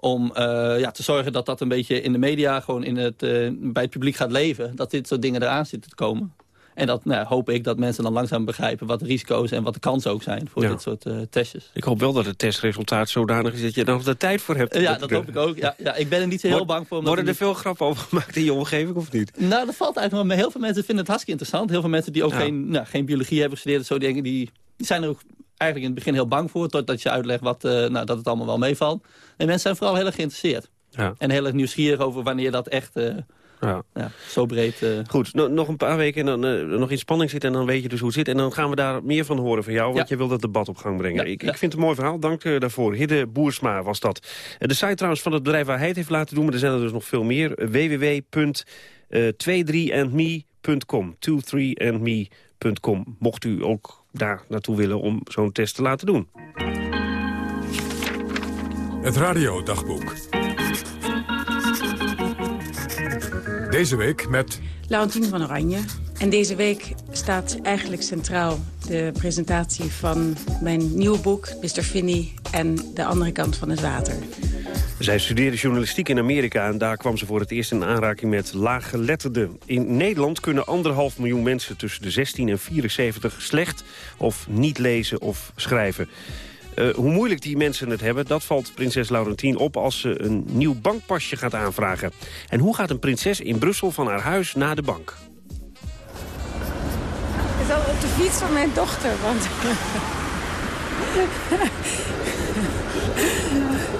Speaker 14: om eh, ja, te zorgen dat dat een beetje in de media... gewoon in het, eh, bij het publiek gaat leven. Dat dit soort dingen eraan zitten te komen. En dat nou, hoop ik dat mensen dan langzaam begrijpen wat de risico's en wat de kansen ook zijn voor dit soort uh, testjes.
Speaker 12: Ik hoop wel dat het testresultaat zodanig is dat je er nog de tijd voor hebt.
Speaker 14: ja, dat hoop ik ook. Ja, ja, ik ben er niet zo heel bang voor.
Speaker 12: Worden er veel grappen over gemaakt in je omgeving of niet?
Speaker 14: Nou, dat valt eigenlijk wel. Heel veel mensen vinden het hartstikke interessant. Heel veel mensen die ook geen, nou, geen biologie hebben gestudeerd, zo die, die zijn er ook eigenlijk in het begin heel bang voor... totdat je uitlegt wat, uh, nou, dat het allemaal wel meevalt. En mensen zijn vooral heel erg geïnteresseerd. Ja. En heel erg nieuwsgierig over wanneer dat echt... Uh, ja. ja. zo breed. Uh...
Speaker 12: Goed, nog een paar weken en dan uh, nog in spanning zitten... en dan weet je dus hoe het zit. En dan gaan we daar meer van horen van jou, want ja. je wil dat debat op gang brengen. Ik, ik, vind het een mooi verhaal, dank uh, daarvoor. Hidde Boersma was dat. de site trouwens van het bedrijf waar hij het heeft laten doen... maar er zijn er dus nog veel meer. www.23andme.com 23andme.com Mocht u ook daar naartoe willen om zo'n test te laten doen.
Speaker 2: Het radiodagboek. Deze week met...
Speaker 13: Laurentien van Oranje. En deze week staat eigenlijk centraal de presentatie van mijn nieuwe boek... Mr. Finney en de andere kant van het water.
Speaker 12: Zij studeerde journalistiek in Amerika en daar kwam ze voor het eerst in aanraking met laaggeletterden. In Nederland kunnen anderhalf miljoen mensen tussen de 16 en 74 slecht of niet lezen of schrijven. Uh, hoe moeilijk die mensen het hebben, dat valt prinses Laurentien op als ze een nieuw bankpasje gaat aanvragen. En hoe gaat een prinses in Brussel van haar huis naar de bank?
Speaker 13: Zal op de fiets van mijn dochter, want...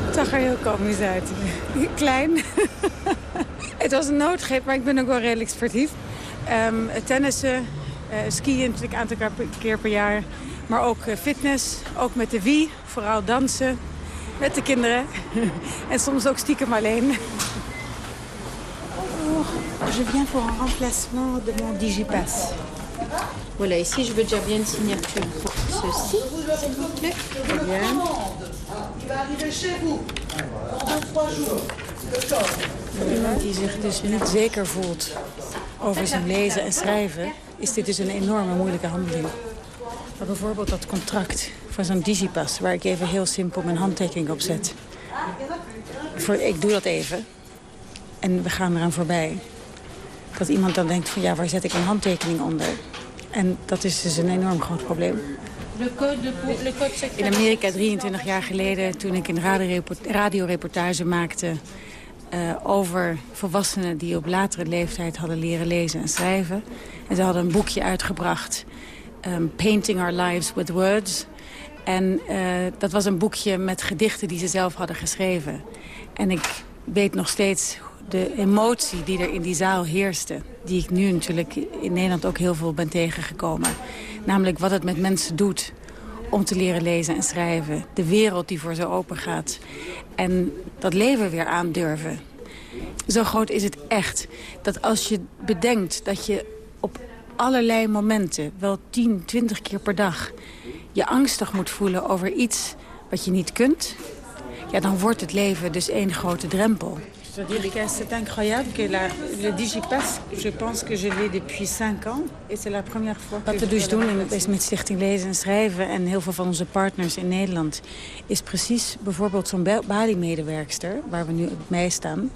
Speaker 13: Het zag er heel komisch uit. Klein. het was een noodgreep, maar ik ben ook wel redelijk sportief. Um, tennissen, uh, skiën natuurlijk een aantal keer per jaar. Maar ook uh, fitness, ook met de wie, vooral dansen. Met de kinderen. en soms ook stiekem alleen.
Speaker 15: Je viens pour un remplacement de mon Digipass.
Speaker 16: Voilà, ici je veux déjà bien une signature pour ceci, s'il vous plaît. Bien.
Speaker 15: Il va arriver chez vous dans trois jours.
Speaker 13: Iemand die zich dus niet zeker voelt over zijn lezen en schrijven... is dit dus een enorme moeilijke handeling. Maar bijvoorbeeld dat contract voor zo'n digipass... waar ik even heel simpel mijn handtekening op zet. Voor, ik doe dat even. En we gaan eraan voorbij. Dat iemand dan denkt van ja, waar zet ik een handtekening onder? En dat is dus een enorm groot probleem. In Amerika 23 jaar geleden, toen ik een radioreportage maakte... Uh, over volwassenen die op latere leeftijd hadden leren lezen en schrijven. En ze hadden een boekje uitgebracht, um, Painting Our Lives with Words. En uh, dat was een boekje met gedichten die ze zelf hadden geschreven. En ik weet nog steeds de emotie die er in die zaal heerste... die ik nu natuurlijk in Nederland ook heel veel ben tegengekomen. Namelijk wat het met mensen doet om te leren lezen en schrijven. De wereld die voor ze open gaat. En dat leven weer aandurven. Zo groot is het echt. Dat als je bedenkt dat je op allerlei momenten... wel 10, 20 keer per dag je angstig moet voelen over iets wat je niet kunt... ja, dan wordt het leven dus één grote drempel.
Speaker 15: C'est-à-dire que c'est incroyable que la, le Digipass, je pense que je l'ai depuis 5 ans. Et c'est la première fois
Speaker 13: Wat we dus doen is met Stichting Lezen en Schrijven... en heel veel van onze partners in Nederland... is precies bijvoorbeeld zo'n Bali-medewerkster... waar we nu op mij staan...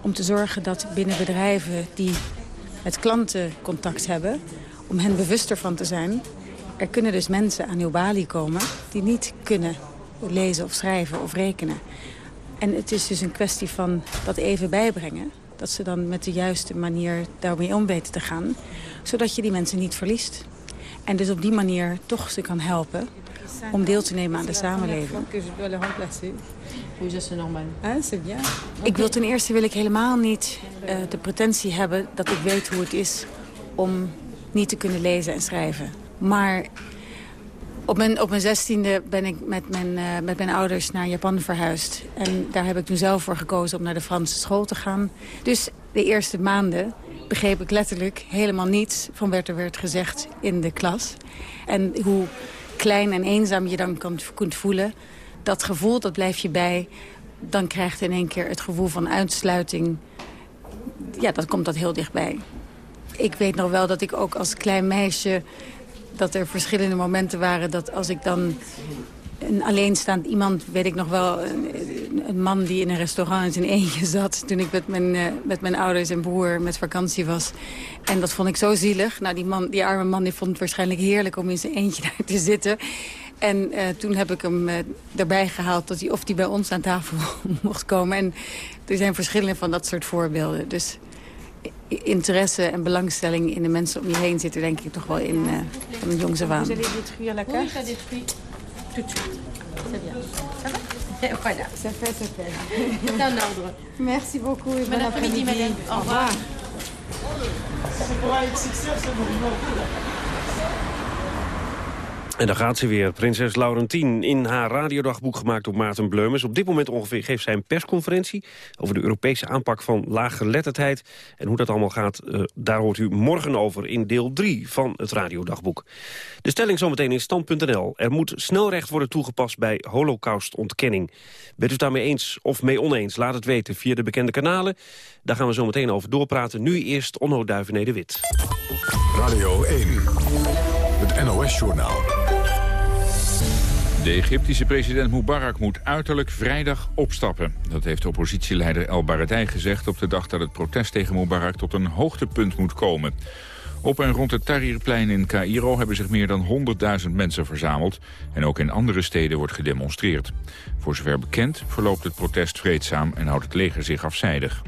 Speaker 13: om te zorgen dat binnen bedrijven die met klanten contact hebben... om hen bewuster van te zijn... er kunnen dus mensen aan uw balie komen... die niet kunnen lezen of schrijven of rekenen. En het is dus een kwestie van dat even bijbrengen. Dat ze dan met de juiste manier daarmee om weten te gaan. Zodat je die mensen niet verliest. En dus op die manier toch ze kan helpen om deel te nemen aan de samenleving. Ik wil ten eerste wil ik helemaal niet uh, de pretentie hebben dat ik weet hoe het is om niet te kunnen lezen en schrijven. Maar op mijn, op mijn zestiende ben ik met mijn, uh, met mijn ouders naar Japan verhuisd. En daar heb ik toen zelf voor gekozen om naar de Franse school te gaan. Dus de eerste maanden begreep ik letterlijk helemaal niets van wat er werd gezegd in de klas. En hoe klein en eenzaam je dan kan, kunt voelen. Dat gevoel, dat blijf je bij. Dan krijgt in één keer het gevoel van uitsluiting. Ja, dat komt dat heel dichtbij. Ik weet nog wel dat ik ook als klein meisje dat er verschillende momenten waren dat als ik dan een alleenstaand iemand, weet ik nog wel, een man die in een restaurant in zijn eentje zat... toen ik met mijn, uh, met mijn ouders en broer met vakantie was. En dat vond ik zo zielig. Nou, die, man, die arme man die vond het waarschijnlijk heerlijk om in zijn eentje [LAUGHS] daar te zitten. En uh, toen heb ik hem uh, erbij gehaald dat hij, of hij bij ons aan tafel [LAUGHS] mocht komen. En er zijn verschillende van dat soort voorbeelden. Dus interesse en belangstelling in de mensen om je heen zit er denk ik toch wel in uh, van het jongs af aan.
Speaker 15: C'est voilà. Ça fait, ça fait. C'est un ordre. Merci beaucoup et bon après-midi. Madame. Au revoir.
Speaker 12: En daar gaat ze weer, prinses Laurentien, in haar radiodagboek gemaakt door Maarten Bleumers. Op dit moment ongeveer geeft zij een persconferentie over de Europese aanpak van laaggeletterdheid. En hoe dat allemaal gaat, uh, daar hoort u morgen over in deel 3 van het radiodagboek. De stelling zometeen in stand.nl. Er moet snelrecht worden toegepast bij holocaustontkenning. Bent u daarmee eens of mee oneens? Laat het weten via de bekende kanalen. Daar gaan we zo meteen over doorpraten. Nu eerst Onno Duivenede-Wit.
Speaker 2: Radio 1, het NOS-journaal.
Speaker 17: De Egyptische president Mubarak moet uiterlijk vrijdag opstappen. Dat heeft oppositieleider El Baradei gezegd op de dag dat het protest tegen Mubarak tot een hoogtepunt moet komen. Op en rond het Tahrirplein in Cairo hebben zich meer dan 100.000 mensen verzameld. En ook in andere steden wordt gedemonstreerd. Voor zover bekend verloopt het protest vreedzaam en houdt het leger zich afzijdig.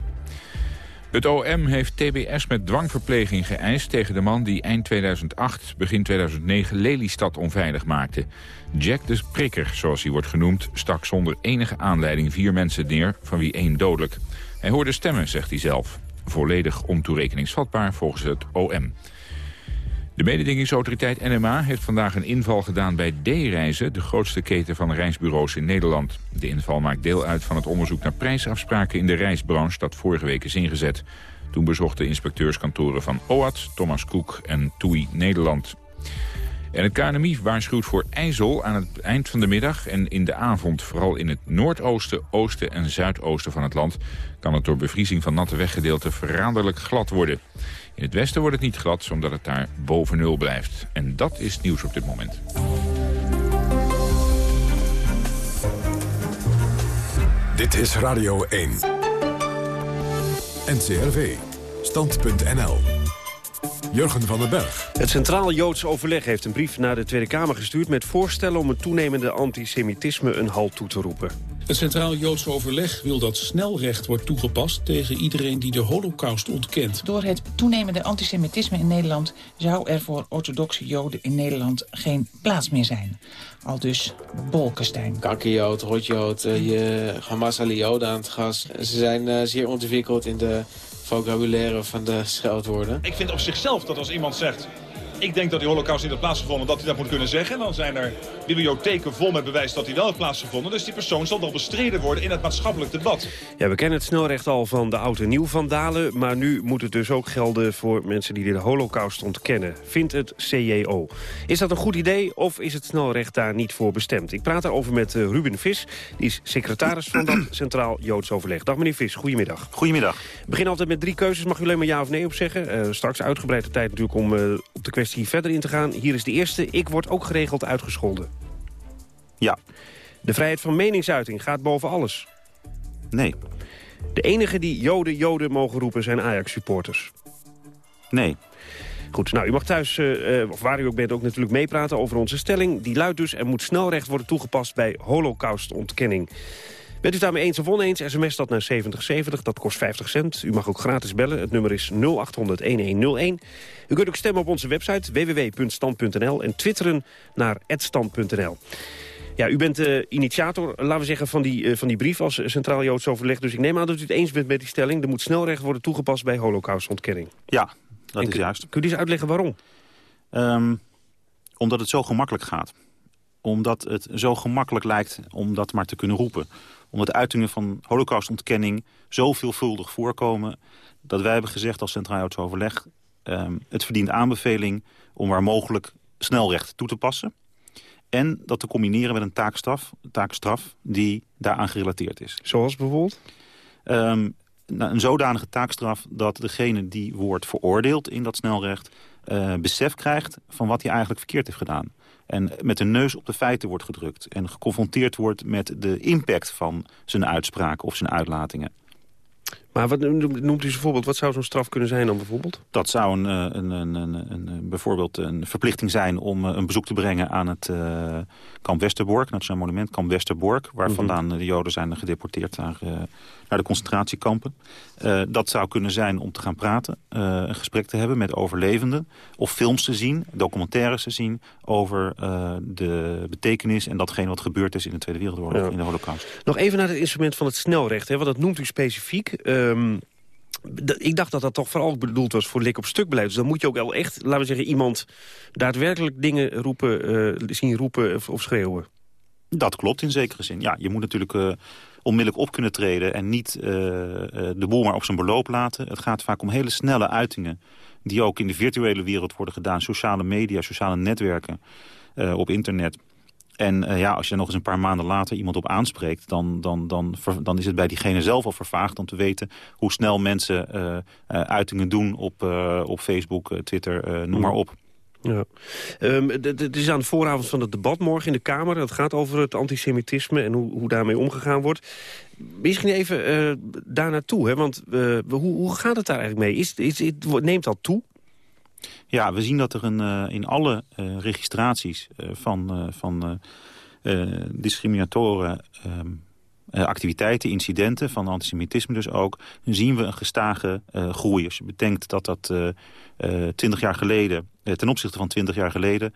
Speaker 17: Het OM heeft TBS met dwangverpleging geëist tegen de man die eind 2008, begin 2009 Lelystad onveilig maakte. Jack de Prikker, zoals hij wordt genoemd, stak zonder enige aanleiding vier mensen neer, van wie één dodelijk. Hij hoorde stemmen, zegt hij zelf. Volledig ontoerekeningsvatbaar volgens het OM. De mededingingsautoriteit NMA heeft vandaag een inval gedaan bij D-Reizen... de grootste keten van reisbureaus in Nederland. De inval maakt deel uit van het onderzoek naar prijsafspraken in de reisbranche... dat vorige week is ingezet. Toen bezochten inspecteurskantoren van OAT, Thomas Cook en TUI Nederland. En het KNMI waarschuwt voor ijzel aan het eind van de middag en in de avond. Vooral in het noordoosten, oosten en zuidoosten van het land... kan het door bevriezing van natte weggedeelten verraderlijk glad worden. In het westen wordt het niet glad, omdat het daar boven nul blijft. En dat is nieuws op dit moment.
Speaker 2: Dit is Radio 1. NCRV. Stand.nl. Jurgen van den Berg.
Speaker 12: Het Centraal Joods Overleg heeft een brief naar de Tweede Kamer gestuurd... met voorstellen om het toenemende antisemitisme een halt toe te roepen.
Speaker 3: Het Centraal Joods Overleg wil dat snelrecht wordt toegepast... tegen iedereen die de holocaust ontkent.
Speaker 18: Door het toenemende antisemitisme in Nederland... zou er voor orthodoxe joden in Nederland geen plaats meer zijn. Al dus Bolkestein.
Speaker 19: Kakkerjood, rotjood, eh, je Hamas joden aan het gas. Ze zijn uh, zeer ontwikkeld in de vocabulaire van de scheldwoorden.
Speaker 20: Ik vind op zichzelf dat als iemand zegt... Ik denk dat die holocaust niet heeft plaatsgevonden, dat hij dat moet kunnen zeggen. Dan zijn er bibliotheken vol met bewijs dat hij wel heeft plaatsgevonden. Dus die persoon zal wel bestreden worden in het maatschappelijk debat.
Speaker 12: Ja, we kennen het snelrecht al van de oud en nieuw van Dalen. Maar nu moet het dus ook gelden voor mensen die de holocaust ontkennen. Vindt het CJO. Is dat een goed idee of is het snelrecht daar niet voor bestemd? Ik praat daarover met uh, Ruben Vis. Die is secretaris van dat [CLEARS THROAT] Centraal Joods Overleg. Dag meneer Vis, goedemiddag.
Speaker 21: Goedemiddag.
Speaker 12: Ik begin altijd met drie keuzes. Mag u alleen maar ja of nee op zeggen? Uh, straks uitgebreide tijd natuurlijk om uh, op de kwestie hier verder in te gaan. Hier is de eerste. Ik word ook geregeld uitgescholden.
Speaker 21: Ja.
Speaker 12: De vrijheid van meningsuiting gaat boven alles.
Speaker 21: Nee.
Speaker 12: De enige die joden joden mogen roepen zijn Ajax-supporters.
Speaker 21: Nee.
Speaker 12: Goed, nou, u mag thuis, uh, of waar u ook bent, ook natuurlijk meepraten over onze stelling. Die luidt dus, er moet snelrecht worden toegepast bij holocaustontkenning. Bent u daarmee eens of oneens, sms dat naar 7070, dat kost 50 cent. U mag ook gratis bellen, het nummer is 0800-1101. U kunt ook stemmen op onze website www.stand.nl en twitteren naar @stand.nl. Ja, u bent de initiator, laten we zeggen, van die, uh, van die brief als Centraal Joods Overleg. Dus ik neem aan dat u het eens bent met die stelling. Er moet snelrecht worden toegepast bij holocaustontkenning.
Speaker 21: Ja, dat en is juist.
Speaker 12: Kun je eens uitleggen waarom?
Speaker 21: Um, omdat het zo gemakkelijk gaat. Omdat het zo gemakkelijk lijkt om dat maar te kunnen roepen. Omdat uitingen van holocaustontkenning zo veelvuldig voorkomen... dat wij hebben gezegd als Centraal Joods Overleg... Um, het verdient aanbeveling om waar mogelijk snelrecht toe te passen. En dat te combineren met een taakstraf, taakstraf die daaraan gerelateerd is.
Speaker 12: Zoals bijvoorbeeld?
Speaker 21: Um, een zodanige taakstraf dat degene die wordt veroordeeld in dat snelrecht... Uh, besef krijgt van wat hij eigenlijk verkeerd heeft gedaan. En met de neus op de feiten wordt gedrukt. En geconfronteerd wordt met de impact van zijn uitspraken of zijn uitlatingen.
Speaker 12: Maar wat noemt u een voorbeeld? Wat zou zo'n straf kunnen zijn dan bijvoorbeeld?
Speaker 21: Dat zou een, een, een, een, een bijvoorbeeld een verplichting zijn om een bezoek te brengen aan het uh, kamp Westerbork, Nationaal Monument, kamp Westerbork, waar mm vandaan de Joden zijn gedeporteerd naar, uh, naar de concentratiekampen. Uh, dat zou kunnen zijn om te gaan praten, een gesprek te hebben met overlevenden, of films te zien, documentaires te zien over de betekenis en datgene wat gebeurd is in de Tweede Wereldoorlog, ja. in de Holocaust.
Speaker 12: Nog even naar het instrument van het snelrecht, hè, want dat noemt u specifiek. Um, ik dacht dat dat toch vooral bedoeld was voor lik op stuk beleid. Dus dan moet je ook wel echt, laten we zeggen, iemand daadwerkelijk dingen roepen, uh, zien roepen of, schreeuwen.
Speaker 21: Dat klopt in zekere zin. Ja, je moet natuurlijk uh, onmiddellijk op kunnen treden en niet uh, de boel maar op zijn beloop laten. Het gaat vaak om hele snelle uitingen die ook in de virtuele wereld worden gedaan. Sociale media, sociale netwerken op internet. En uh, ja, als je nog eens een paar maanden later iemand op aanspreekt... dan, dan, dan, dan is het bij diegene zelf al vervaagd om te weten... hoe snel mensen uh, uh, uitingen doen op, op Facebook, Twitter, noem maar op.
Speaker 12: Ja. Um, het is aan de vooravond van het debat morgen in de Kamer. Het gaat over het antisemitisme en hoe, hoe daarmee omgegaan wordt. Misschien even daar naartoe, hè? want hoe, hoe gaat het daar eigenlijk mee? Is, is, is, neemt dat toe?
Speaker 21: Ja, we zien dat er een, uh, in alle uh, registraties uh, van, van discriminatoren... Um, activiteiten, incidenten van antisemitisme dus ook... zien we een gestage groei. Als je bedenkt dat dat twintig jaar geleden... ten opzichte van twintig jaar geleden...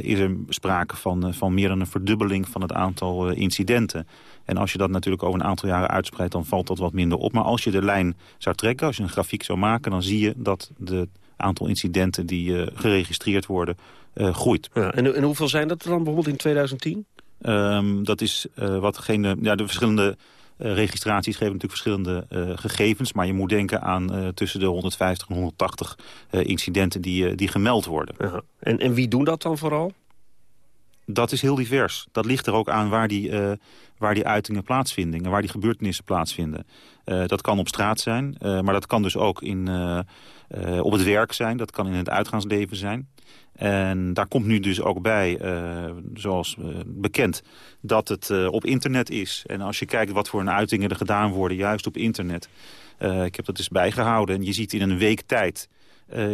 Speaker 21: is er sprake van, van meer dan een verdubbeling van het aantal incidenten. En als je dat natuurlijk over een aantal jaren uitspreidt... dan valt dat wat minder op. Maar als je de lijn zou trekken, als je een grafiek zou maken... dan zie je dat de aantal incidenten die uh, geregistreerd worden uh, groeit.
Speaker 12: Ja, en, en, hoeveel zijn dat er dan bijvoorbeeld in 2010?
Speaker 21: Um, ehm, dat is uh, wat degene, ja, de verschillende registraties geven natuurlijk verschillende gegevens. Maar je moet denken aan tussen de 150 en 180 incidenten die, die gemeld worden.
Speaker 12: Ja. En, en wie doen dat dan vooral?
Speaker 21: Dat is heel divers. Dat ligt er ook aan waar die, waar die uitingen plaatsvinden en waar die gebeurtenissen plaatsvinden. Uh, dat kan op straat zijn, uh, maar dat kan dus ook in, op het werk zijn. Dat kan in het uitgaansleven zijn. En daar komt nu dus ook bij, zoals bekend, dat het op internet is. En als je kijkt wat voor een uitingen er gedaan worden, juist op internet. ik heb dat dus bijgehouden. En je ziet in een week tijd,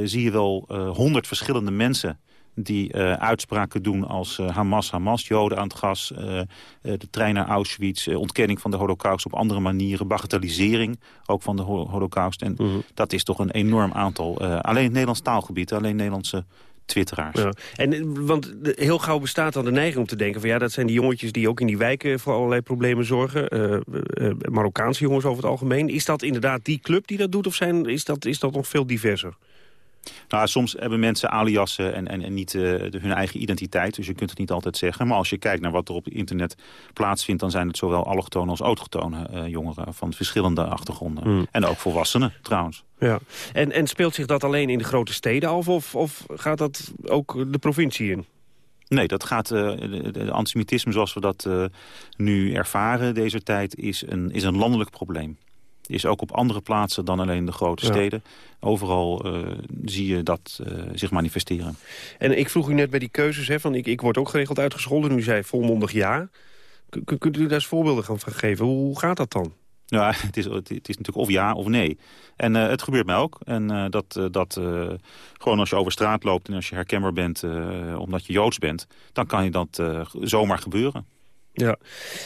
Speaker 21: zie je wel honderd verschillende mensen die uh, uitspraken doen als uh, Hamas, Hamas, Joden aan het gas, uh, de trein naar Auschwitz, ontkenning van de holocaust op andere manieren, bagatellisering ook van de holocaust. En mm. dat is toch een enorm aantal, alleen het Nederlands taalgebied, alleen Nederlandse twitteraars. Ja.
Speaker 12: En, want heel gauw bestaat dan de neiging om te denken van ja, dat zijn die jongetjes die ook in die wijken voor allerlei problemen zorgen. Marokkaanse jongens over het algemeen. Is dat inderdaad die club die dat doet of zijn, is, dat, is dat nog veel diverser?
Speaker 21: Nou, soms hebben mensen aliassen en, en, en niet uh, hun eigen identiteit. Dus je kunt het niet altijd zeggen. Maar als je kijkt naar wat er op internet plaatsvindt... dan zijn het zowel allochtone als autochtone uh, jongeren van verschillende achtergronden. Mm. En ook volwassenen trouwens.
Speaker 12: Ja. En, en speelt zich dat alleen in de grote steden af of, of gaat dat ook de provincie in?
Speaker 21: Nee, dat gaat, uh, de, de, antisemitisme zoals we dat uh, nu ervaren deze tijd is een, is een landelijk probleem is ook op andere plaatsen dan alleen de grote steden. Overal uh, zie je dat uh, zich manifesteren.
Speaker 12: En ik vroeg u net bij die keuzes, hè, van ik, ik word ook geregeld uitgescholden. U zei volmondig ja. K kunt u daar eens voorbeelden gaan geven? Hoe, hoe gaat dat dan?
Speaker 21: Ja, [LAUGHS] het is, het is natuurlijk of ja of nee. En uh, het gebeurt mij ook. En uh, dat, uh, dat gewoon als je over straat loopt en als je herkenbaar bent omdat je Joods bent... dan kan je dat zomaar gebeuren.
Speaker 12: Ja,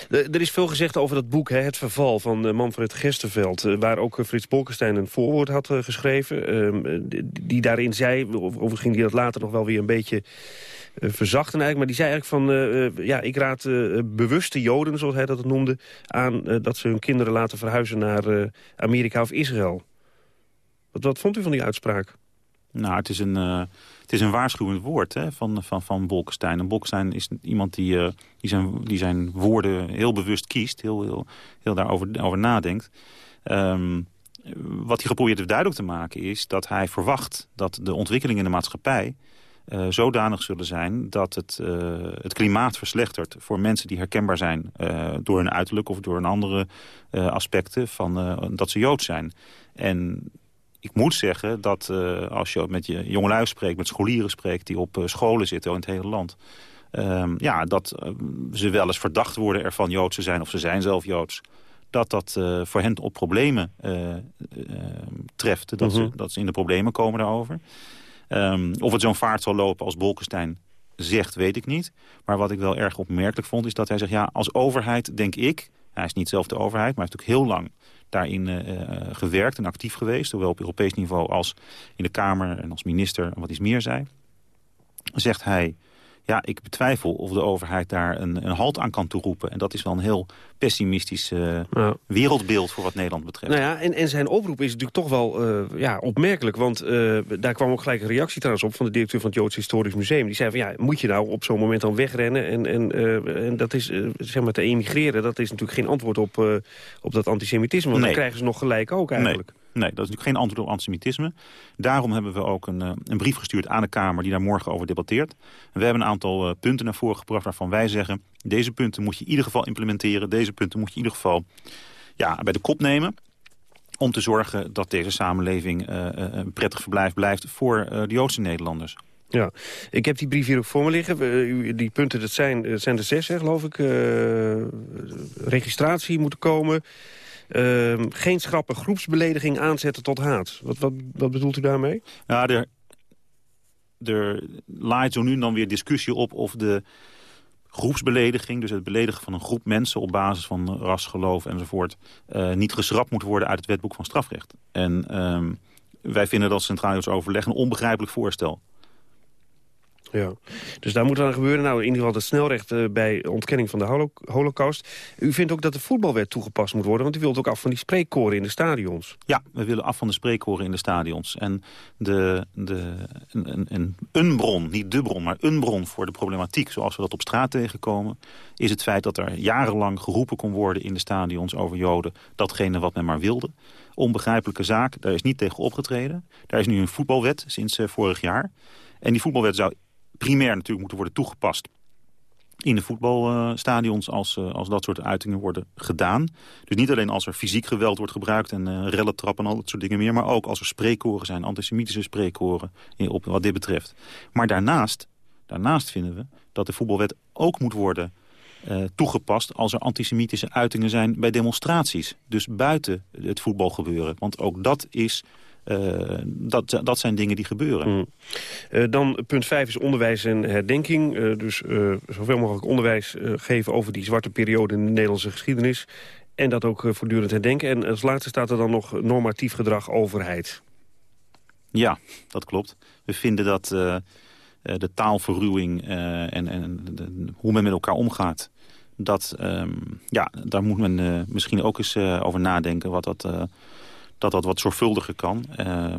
Speaker 12: er is veel gezegd over dat boek, hè, Het Verval van uh, Manfred Gesterveld... Uh, waar ook Frits Bolkestein een voorwoord had geschreven. Ehm, die daarin zei, overigens ging hij dat later nog wel weer een beetje verzachten eigenlijk... maar die zei eigenlijk van, ja, ik raad bewuste Joden, zoals hij dat noemde... aan dat ze hun kinderen laten verhuizen naar Amerika of Israël. Wat, wat vond u van die uitspraak?
Speaker 21: Nou, het is een het is een waarschuwend woord hè, van, van, van Bolkestein. En Bolkestein is iemand die, uh, die, zijn, die zijn woorden heel bewust kiest. Heel, heel, heel daarover over nadenkt. Um, wat hij geprobeerd heeft duidelijk te maken is dat hij verwacht... dat de ontwikkelingen in de maatschappij uh, zodanig zullen zijn... dat het, uh, het klimaat verslechtert voor mensen die herkenbaar zijn... Door hun uiterlijk of door een andere aspecten van dat ze Jood zijn. En ik moet zeggen dat uh, als je met je jongelui spreekt, met scholieren spreekt... die op uh, scholen zitten in het hele land... ehm, ja, dat eh, ze wel eens verdacht worden ervan Joods te zijn... of ze zijn zelf Joods dat dat uh, voor hen op problemen uh, treft. Dat, ze,
Speaker 12: Mhm.
Speaker 21: dat ze in de problemen komen daarover. Um, of het zo'n vaart zal lopen als Bolkestein zegt, weet ik niet. Maar wat ik wel erg opmerkelijk vond, is dat hij zegt... ja, als overheid denk ik... Hij is niet zelf de overheid, maar hij heeft ook heel lang daarin gewerkt en actief geweest. Zowel op Europees niveau als in de Kamer en als minister en wat iets meer zei. Zegt hij, ja, ik betwijfel of de overheid daar een, een halt aan kan toeroepen. En dat is wel een heel pessimistisch uh,
Speaker 12: ja.
Speaker 21: wereldbeeld voor wat Nederland betreft.
Speaker 12: Nou ja, en, en zijn oproep is natuurlijk toch wel uh, ja, opmerkelijk. Want uh, daar kwam ook gelijk een reactie trouwens op van de directeur van het Joods Historisch Museum. Die zei van ja, moet je nou op zo'n moment dan wegrennen? En, en, en dat is, zeg maar, te emigreren, dat is natuurlijk geen antwoord op, op dat antisemitisme. Want
Speaker 21: nee.
Speaker 12: dan krijgen ze nog gelijk ook eigenlijk.
Speaker 21: Nee. Nee, dat is natuurlijk geen antwoord op antisemitisme. Daarom hebben we ook een, een, brief gestuurd aan de Kamer die daar morgen over debatteert. We hebben een aantal uh, punten naar voren gebracht waarvan wij zeggen... deze punten moet je in ieder geval implementeren. Deze punten moet je in ieder geval ja, bij de kop nemen om te zorgen dat deze samenleving uh, een prettig verblijf blijft voor de Joodse Nederlanders.
Speaker 12: Ja, ik heb die brief hier ook voor me liggen. Die punten, dat zijn, zijn er zes, hè, geloof ik. registratie moet komen... Uh, geen schrappen groepsbelediging aanzetten tot haat. Wat, wat, wat bedoelt u daarmee?
Speaker 21: Ja, er, er laait zo nu en dan weer discussie op of de groepsbelediging... dus het beledigen van een groep mensen op basis van ras, geloof enzovoort... Uh, niet geschrapt moet worden uit het wetboek van strafrecht. En um, wij vinden dat Centraal Overleg een onbegrijpelijk voorstel.
Speaker 12: Ja, dus daar moet aan gebeuren. Nou, in ieder geval het snelrecht bij ontkenning van de holo holocaust. U vindt ook dat de voetbalwet toegepast moet worden... want u wilt ook af van die spreekkoren in de stadions.
Speaker 21: Ja, we willen af van de spreekkoren in de stadions. En de, de, een, een, bron, niet de bron, maar een bron voor de problematiek... zoals we dat op straat tegenkomen... is het feit dat er jarenlang geroepen kon worden in de stadions over Joden... datgene wat men maar wilde. Onbegrijpelijke zaak, daar is niet tegen opgetreden. Daar is nu een voetbalwet sinds uh, vorig jaar. En die voetbalwet zou primair natuurlijk moeten worden toegepast in de voetbalstadions als, uh, als dat soort uitingen worden gedaan. Dus niet alleen als er fysiek geweld wordt gebruikt en uh, rellen trappen en al dat soort dingen meer... maar ook als er spreekkoren zijn, antisemitische spreekkoren op wat dit betreft. Maar daarnaast, daarnaast vinden we dat de voetbalwet ook moet worden uh, toegepast... als er antisemitische uitingen zijn bij demonstraties. Dus buiten het voetbalgebeuren. Want ook dat is dat, dat zijn dingen die gebeuren.
Speaker 12: Mm. Uh, dan punt 5 is onderwijs en herdenking. Uh, dus zoveel mogelijk onderwijs geven over die zwarte periode in de Nederlandse geschiedenis. En dat ook voortdurend herdenken. En als laatste staat er dan nog normatief gedrag overheid.
Speaker 21: Ja, dat klopt. We vinden dat de taalverruwing en, en de, hoe men met elkaar omgaat... Dat, um, ja, daar moet men misschien ook eens over nadenken wat dat dat dat wat zorgvuldiger kan. Uh,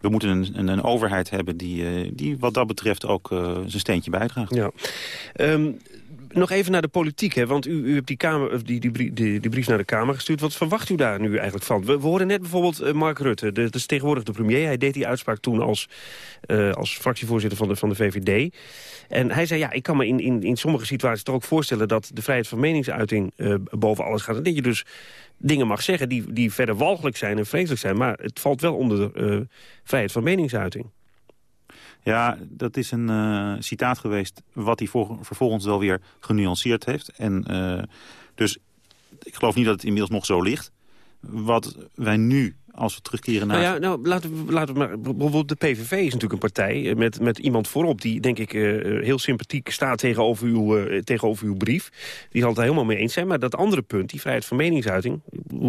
Speaker 21: we moeten een, een, overheid hebben die, uh, die wat dat betreft ook uh, zijn steentje bijdraagt.
Speaker 12: Ja. Um, nog even naar de politiek, hè? want u, u hebt die, kamer, die, die, die, brief naar de Kamer gestuurd. Wat verwacht u daar nu eigenlijk van? We, we hoorden net bijvoorbeeld uh, Mark Rutte, de, is tegenwoordig de premier. Hij deed die uitspraak toen als, als fractievoorzitter van de, van de VVD. En hij zei, ja, ik kan me in, in, in sommige situaties toch ook voorstellen... dat de vrijheid van meningsuiting boven alles gaat. En dat je dus dingen mag zeggen die, die verder walgelijk zijn en vreselijk zijn. Maar het valt wel onder de vrijheid van meningsuiting.
Speaker 21: Ja, dat is een uh, citaat geweest wat hij vervolgens wel weer genuanceerd heeft. En uh, dus ik geloof niet dat het inmiddels nog zo ligt. Wat wij nu, als we terugkeren naar...
Speaker 12: Nou ja, nou, laten we, laten we maar... Bijvoorbeeld de PVV is natuurlijk een partij met, met iemand voorop... die, denk ik, uh, heel sympathiek staat tegenover uw, tegenover uw brief. Die zal het er helemaal mee eens zijn. Maar dat andere punt, die vrijheid van meningsuiting...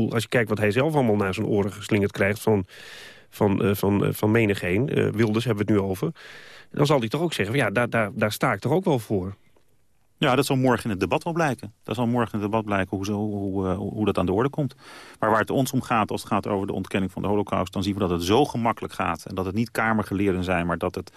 Speaker 12: als je kijkt wat hij zelf allemaal naar zijn oren geslingerd krijgt... van van, uh, van, van menigeen, uh, Wilders hebben we het nu over... dan zal hij toch ook zeggen, van, ja, daar, daar, daar sta ik toch ook wel voor.
Speaker 21: Ja, dat zal morgen in het debat wel blijken. Dat zal morgen in het debat blijken hoe, zo, hoe, hoe dat aan de orde komt. Maar waar het ons om gaat, als het gaat over de ontkenning van de holocaust... dan zien we dat het zo gemakkelijk gaat. En dat het niet kamergeleerden zijn, maar dat het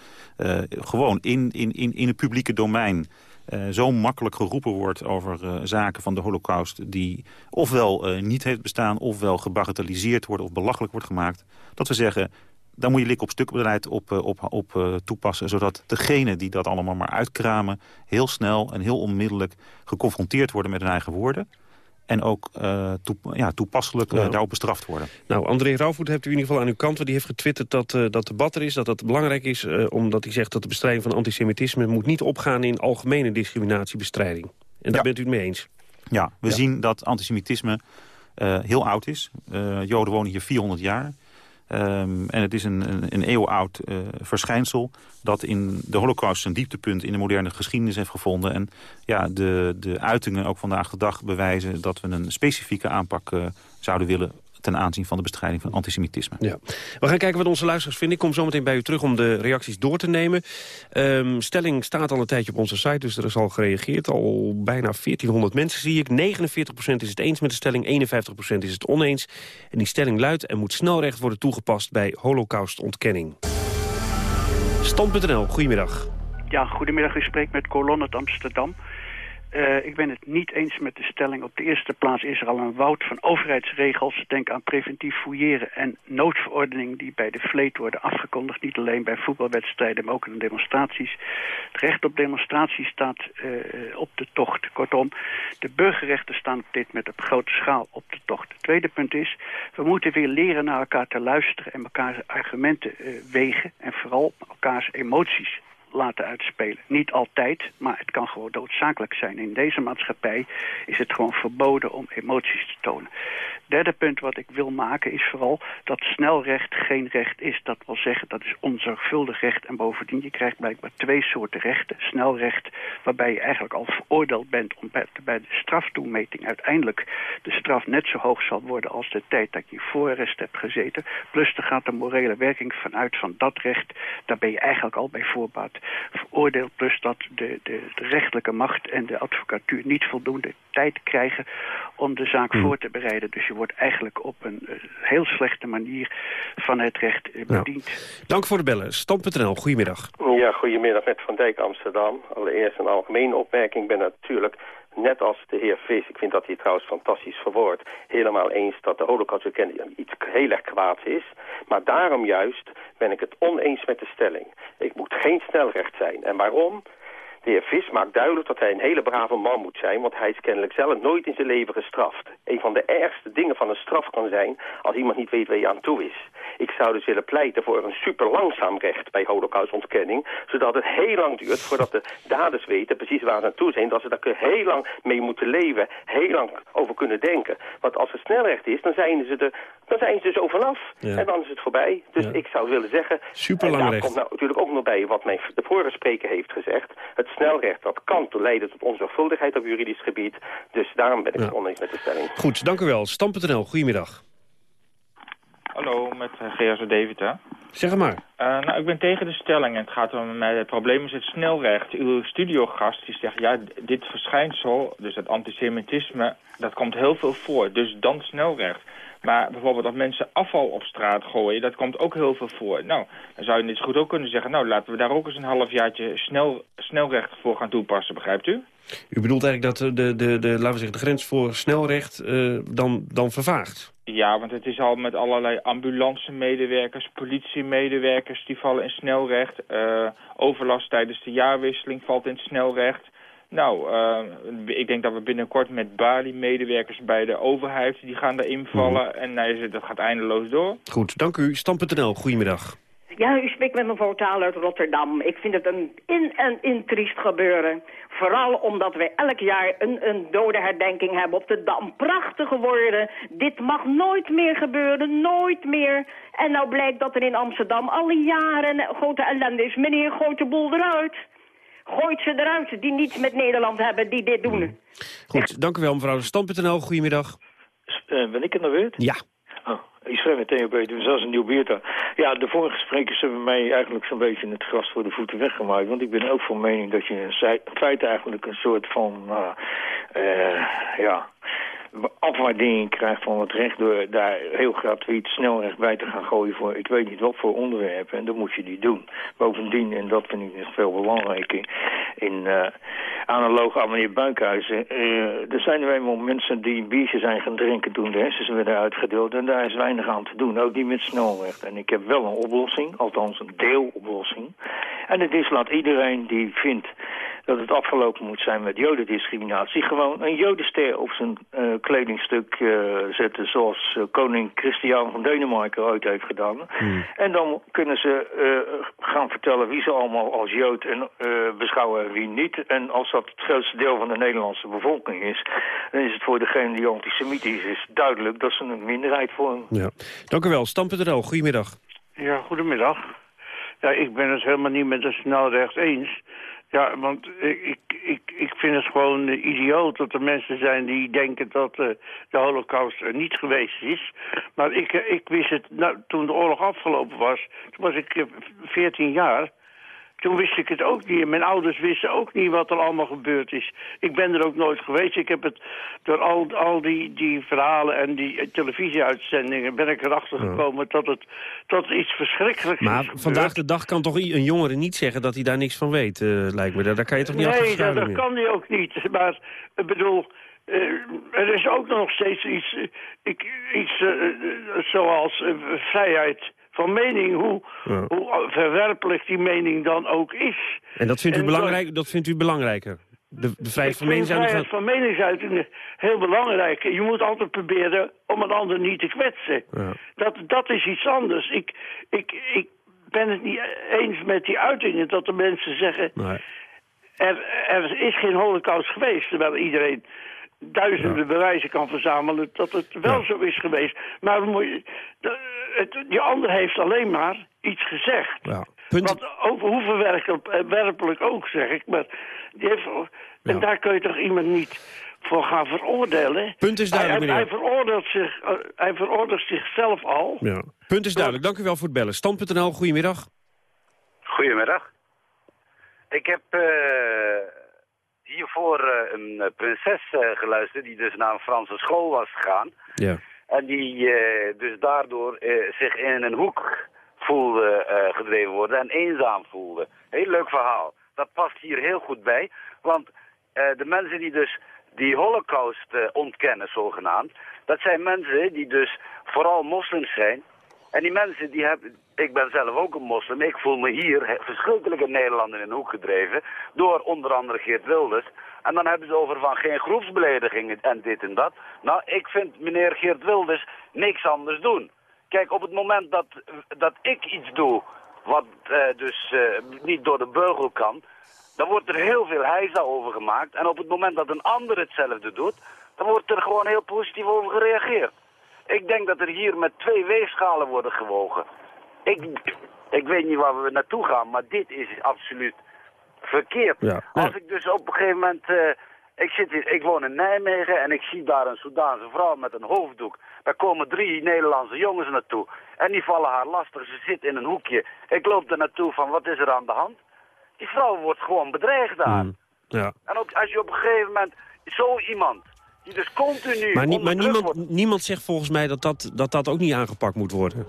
Speaker 21: gewoon in, in, in, in het publieke domein... Uh, zo makkelijk geroepen wordt over zaken van de holocaust... die ofwel niet heeft bestaan, ofwel gebagatelliseerd wordt... of belachelijk wordt gemaakt, dat we zeggen... daar moet je lik op stukbeleid op, op, op toepassen... zodat degenen die dat allemaal maar uitkramen... heel snel en heel onmiddellijk geconfronteerd worden met hun eigen woorden... en ook uh, ja, toepasselijk uh, daarop bestraft worden.
Speaker 12: Nou, André Rauwvoet hebt u in ieder geval aan uw kant... want die heeft getwitterd dat, uh, dat debat er is, dat dat belangrijk is... omdat hij zegt dat de bestrijding van antisemitisme... moet niet opgaan in algemene discriminatiebestrijding. En daar bent u het mee eens?
Speaker 21: Ja, we ja. zien dat antisemitisme heel oud is. Joden wonen hier 400 jaar. Um, en het is een, een, een eeuwoud uh, verschijnsel dat in de holocaust een dieptepunt in de moderne geschiedenis heeft gevonden. En ja, de, de uitingen ook vandaag de dag bewijzen dat we een specifieke aanpak uh, zouden willen ten aanzien van de bestrijding van antisemitisme.
Speaker 12: Ja. We gaan kijken wat onze luisteraars vinden. Ik kom zo meteen bij u terug om de reacties door te nemen. Um, stelling staat al een tijdje op onze site, dus er is al gereageerd. Al bijna 1400 mensen zie ik. 49% is het eens met de stelling, 51% is het oneens. En die stelling luidt en moet snelrecht worden toegepast bij holocaustontkenning. Stand.nl, goedemiddag.
Speaker 22: Ja, goedemiddag. U spreekt met Colon uit Amsterdam. Uh, ik ben het niet eens met de stelling. Op de eerste plaats is er al een woud van overheidsregels. Denk aan preventief fouilleren en noodverordeningen die bij de vleet worden afgekondigd. Niet alleen bij voetbalwedstrijden, maar ook in demonstraties. Het recht op demonstratie staat uh, op de tocht. Kortom, de burgerrechten staan op dit moment op grote schaal op de tocht. Het tweede punt is, we moeten weer leren naar elkaar te luisteren en elkaars argumenten uh, wegen. En vooral elkaars emoties laten uitspelen. Niet altijd, maar het kan gewoon noodzakelijk zijn. In deze maatschappij is het gewoon verboden om emoties te tonen. Derde punt wat ik wil maken is vooral dat snelrecht geen recht is. Dat wil zeggen, dat is onzorgvuldig recht. En bovendien, je krijgt blijkbaar twee soorten rechten. Snelrecht, waarbij je eigenlijk al veroordeeld bent om bij, de straftoemeting uiteindelijk de straf net zo hoog zal worden als de tijd dat je voorarrest hebt gezeten. Plus er gaat de morele werking vanuit van dat recht. Daar ben je eigenlijk al bij voorbaat veroordeeld. Plus dat de, de, de rechtelijke macht en de advocatuur niet voldoende tijd krijgen om de zaak voor te bereiden. Dus je wordt eigenlijk op een uh, heel slechte manier van het recht uh, bediend.
Speaker 12: Nou, dank voor de bellen. Stand.nl, goedemiddag.
Speaker 23: Ja, goedemiddag met Van Dijk Amsterdam. Allereerst een algemene opmerking. Ik ben natuurlijk net als de heer Vis, ik vind dat hij trouwens fantastisch verwoord, helemaal eens dat de holocaust iets heel erg kwaads is. Maar daarom juist ben ik het oneens met de stelling. Ik moet geen snelrecht zijn. En waarom? De heer Vis maakt duidelijk dat hij een hele brave man moet zijn... want hij is kennelijk zelf nooit in zijn leven gestraft. Een van de ergste dingen van een straf kan zijn... als iemand niet weet waar je aan toe is. Ik zou dus willen pleiten voor een super langzaam recht bij holocaustontkenning... zodat het heel lang duurt voordat de daders weten precies waar ze aan toe zijn... dat ze daar heel lang mee moeten leven, heel lang over kunnen denken. Want als het snelrecht is, dan zijn ze er, dan zijn ze dus over vanaf. Ja. En dan is het voorbij. Dus ja. ik zou willen zeggen...
Speaker 12: Super
Speaker 23: en daar komt nou natuurlijk ook nog bij wat mijn, de vorige spreker heeft gezegd... Het snelrecht, dat kan leiden tot onzorgvuldigheid op juridisch gebied. Dus daarom ben ik het oneens met de stelling.
Speaker 12: Goed, dank u wel. Stam.nl, goedemiddag.
Speaker 24: Hallo, met uh, Gerard David, hè?
Speaker 12: Zeg maar.
Speaker 24: Uh, nou, ik ben tegen de stelling. Het gaat om mij. Het probleem is het snelrecht. Uw studiogast die zegt, ja, dit verschijnsel, dus het antisemitisme, dat komt heel veel voor. Dus dan snelrecht. Maar bijvoorbeeld dat mensen afval op straat gooien, dat komt ook heel veel voor. Nou, dan zou je net zo goed ook kunnen zeggen, nou, laten we daar ook eens een halfjaartje snel, snelrecht voor gaan toepassen, begrijpt u?
Speaker 12: U bedoelt eigenlijk dat de, de, de, laten we zeggen, de grens voor snelrecht uh, dan, dan vervaagt?
Speaker 24: Ja, want het is al met allerlei ambulance-medewerkers, politiemedewerkers... die vallen in snelrecht. Uh, overlast tijdens de jaarwisseling valt in snelrecht. Nou, uh, ik denk dat we binnenkort met Bali-medewerkers bij de overheid... die gaan er invallen mm. en nou, dat gaat eindeloos door.
Speaker 12: Goed, dank u. Stam.nl, goedemiddag.
Speaker 25: Ja, u spreekt met mevrouw Taal uit Rotterdam. Ik vind het een in- en intriest gebeuren. Vooral omdat wij elk jaar een, een dodenherdenking hebben op de Dam. Prachtige woorden. Dit mag nooit meer gebeuren, nooit meer. En nou blijkt dat er in Amsterdam al jaren grote ellende is. Meneer, gooit de boel eruit. Gooit ze eruit die niets met Nederland hebben, die dit doen.
Speaker 12: Goed, ja. dank u wel mevrouw. Stand.nl, goedemiddag.
Speaker 26: Uh, ben ik in de beurt?
Speaker 12: Ja.
Speaker 26: Oh. Ik schrijf meteen op dus dat is een nieuw beerta. Ja, de vorige sprekers hebben mij eigenlijk zo'n beetje het gras voor de voeten weggemaakt. Want ik ben ook van mening dat je in feite eigenlijk een soort van, uh, uh, ja, afwaardering krijgt van het recht door daar heel gratuit snelrecht bij te gaan gooien voor ik weet niet wat voor onderwerpen. En dan moet je die doen. Bovendien, en dat vind ik nog veel belangrijker, in uh, analoog aan meneer Buikhuizen, uh, er zijn nu eenmaal mensen die een biertje zijn gaan drinken toen de hersens werden uitgedeeld en daar is weinig aan te doen, ook niet met snelrecht. En ik heb wel een oplossing, althans een deeloplossing. En het is laat iedereen die vindt dat het afgelopen moet zijn met jodendiscriminatie. Gewoon een jodenster op zijn uh, kledingstuk uh, zetten zoals uh, koning Christian van Denemarken ooit heeft gedaan. Hmm. En dan kunnen ze gaan vertellen wie ze allemaal als jood en, beschouwen en wie niet. En als dat het grootste deel van de Nederlandse bevolking is, dan is het voor degene die antisemitisch is duidelijk dat ze een minderheid vormen.
Speaker 12: Ja. Dank u wel. Stam.nl, goedemiddag.
Speaker 22: Ja, goedemiddag. Ja, ik ben het helemaal niet met de snelrecht eens. Ja, want ik, ik, ik vind het gewoon idioot dat er mensen zijn die denken dat uh, de holocaust er niet geweest is. Maar ik, ik wist het, nou, toen de oorlog afgelopen was, toen was ik 14 jaar... Toen wist ik het ook niet. Mijn ouders wisten ook niet wat er allemaal gebeurd is. Ik ben er ook nooit geweest. Ik heb het door al, al die, die verhalen en die televisieuitzendingen... ben ik erachter gekomen dat het, dat iets verschrikkelijks
Speaker 12: maar
Speaker 22: is
Speaker 12: Maar vandaag de dag kan toch een jongere niet zeggen dat hij daar niks van weet, uh, lijkt me. Daar kan je toch niet
Speaker 22: Nee, dat, dat kan hij ook niet. [LAUGHS] Maar ik bedoel... Uh, er is ook nog steeds iets, uh, ik, iets zoals vrijheid van mening, hoe, hoe verwerpelijk die mening dan ook is.
Speaker 12: En dat vindt u, belangrijk, dat vindt u belangrijker? De, de vrijheid van meningsuiting?
Speaker 22: vrijheid van meningsuiting heel belangrijk. Je moet altijd proberen om een ander niet te kwetsen. Ja. Dat, dat is iets anders. Ik, ik, ik ben het niet eens met die uitingen dat de mensen zeggen... Nee. Er, er is geen holocaust geweest, terwijl iedereen duizenden bewijzen kan verzamelen dat het wel zo is geweest. Maar de, het, die ander heeft alleen maar iets gezegd.
Speaker 12: Ja.
Speaker 22: Punt... Wat over hoe verwerpelijk ook, zeg ik. Maar die heeft, En daar kun je toch iemand niet voor gaan veroordelen.
Speaker 12: Punt is duidelijk,
Speaker 22: hij, hij, veroordeelt zich, uh, hij veroordeelt zichzelf al.
Speaker 12: Ja. Punt is duidelijk. Dank u wel voor het bellen. Stand.nl, goedemiddag.
Speaker 27: Goedemiddag. Ik heb... Uh hiervoor uh, een prinses uh, geluisterd die dus naar een Franse school was gegaan.
Speaker 12: Ja.
Speaker 27: En die dus daardoor zich in een hoek voelde gedreven worden en eenzaam voelde. Heel leuk verhaal. Dat past hier heel goed bij. Want de mensen die dus die holocaust ontkennen zogenaamd, dat zijn mensen die dus vooral moslims zijn. En die mensen die hebben, ik ben zelf ook een moslim. Ik voel me hier verschrikkelijk in in een hoek gedreven. Door onder andere Geert Wilders. En dan hebben ze over van geen groepsbeledigingen en dit en dat. Nou, ik vind meneer Geert Wilders niks anders doen. Kijk, op het moment dat, dat ik iets doe wat uh, dus uh, niet door de beugel kan... dan wordt er heel veel heisa over gemaakt. En op het moment dat een ander hetzelfde doet... dan wordt er gewoon heel positief over gereageerd. Ik denk dat er hier met twee weegschalen worden gewogen. Ik, ik weet niet waar we naartoe gaan, maar dit is absoluut verkeerd. Als ik dus op een gegeven moment... Uh, ik, zit hier, ik woon in Nijmegen en ik zie daar een Soedaanse vrouw met een hoofddoek. Daar komen drie Nederlandse jongens naartoe. En die vallen haar lastig. Ze zit in een hoekje. Ik loop er naartoe van, wat is er aan de hand? Die vrouw wordt gewoon bedreigd daar.
Speaker 12: Mm, ja.
Speaker 27: En op, als je op een gegeven moment zo iemand die dus continu...
Speaker 12: Maar, maar niemand, niemand zegt volgens mij dat dat, dat dat ook niet aangepakt moet worden.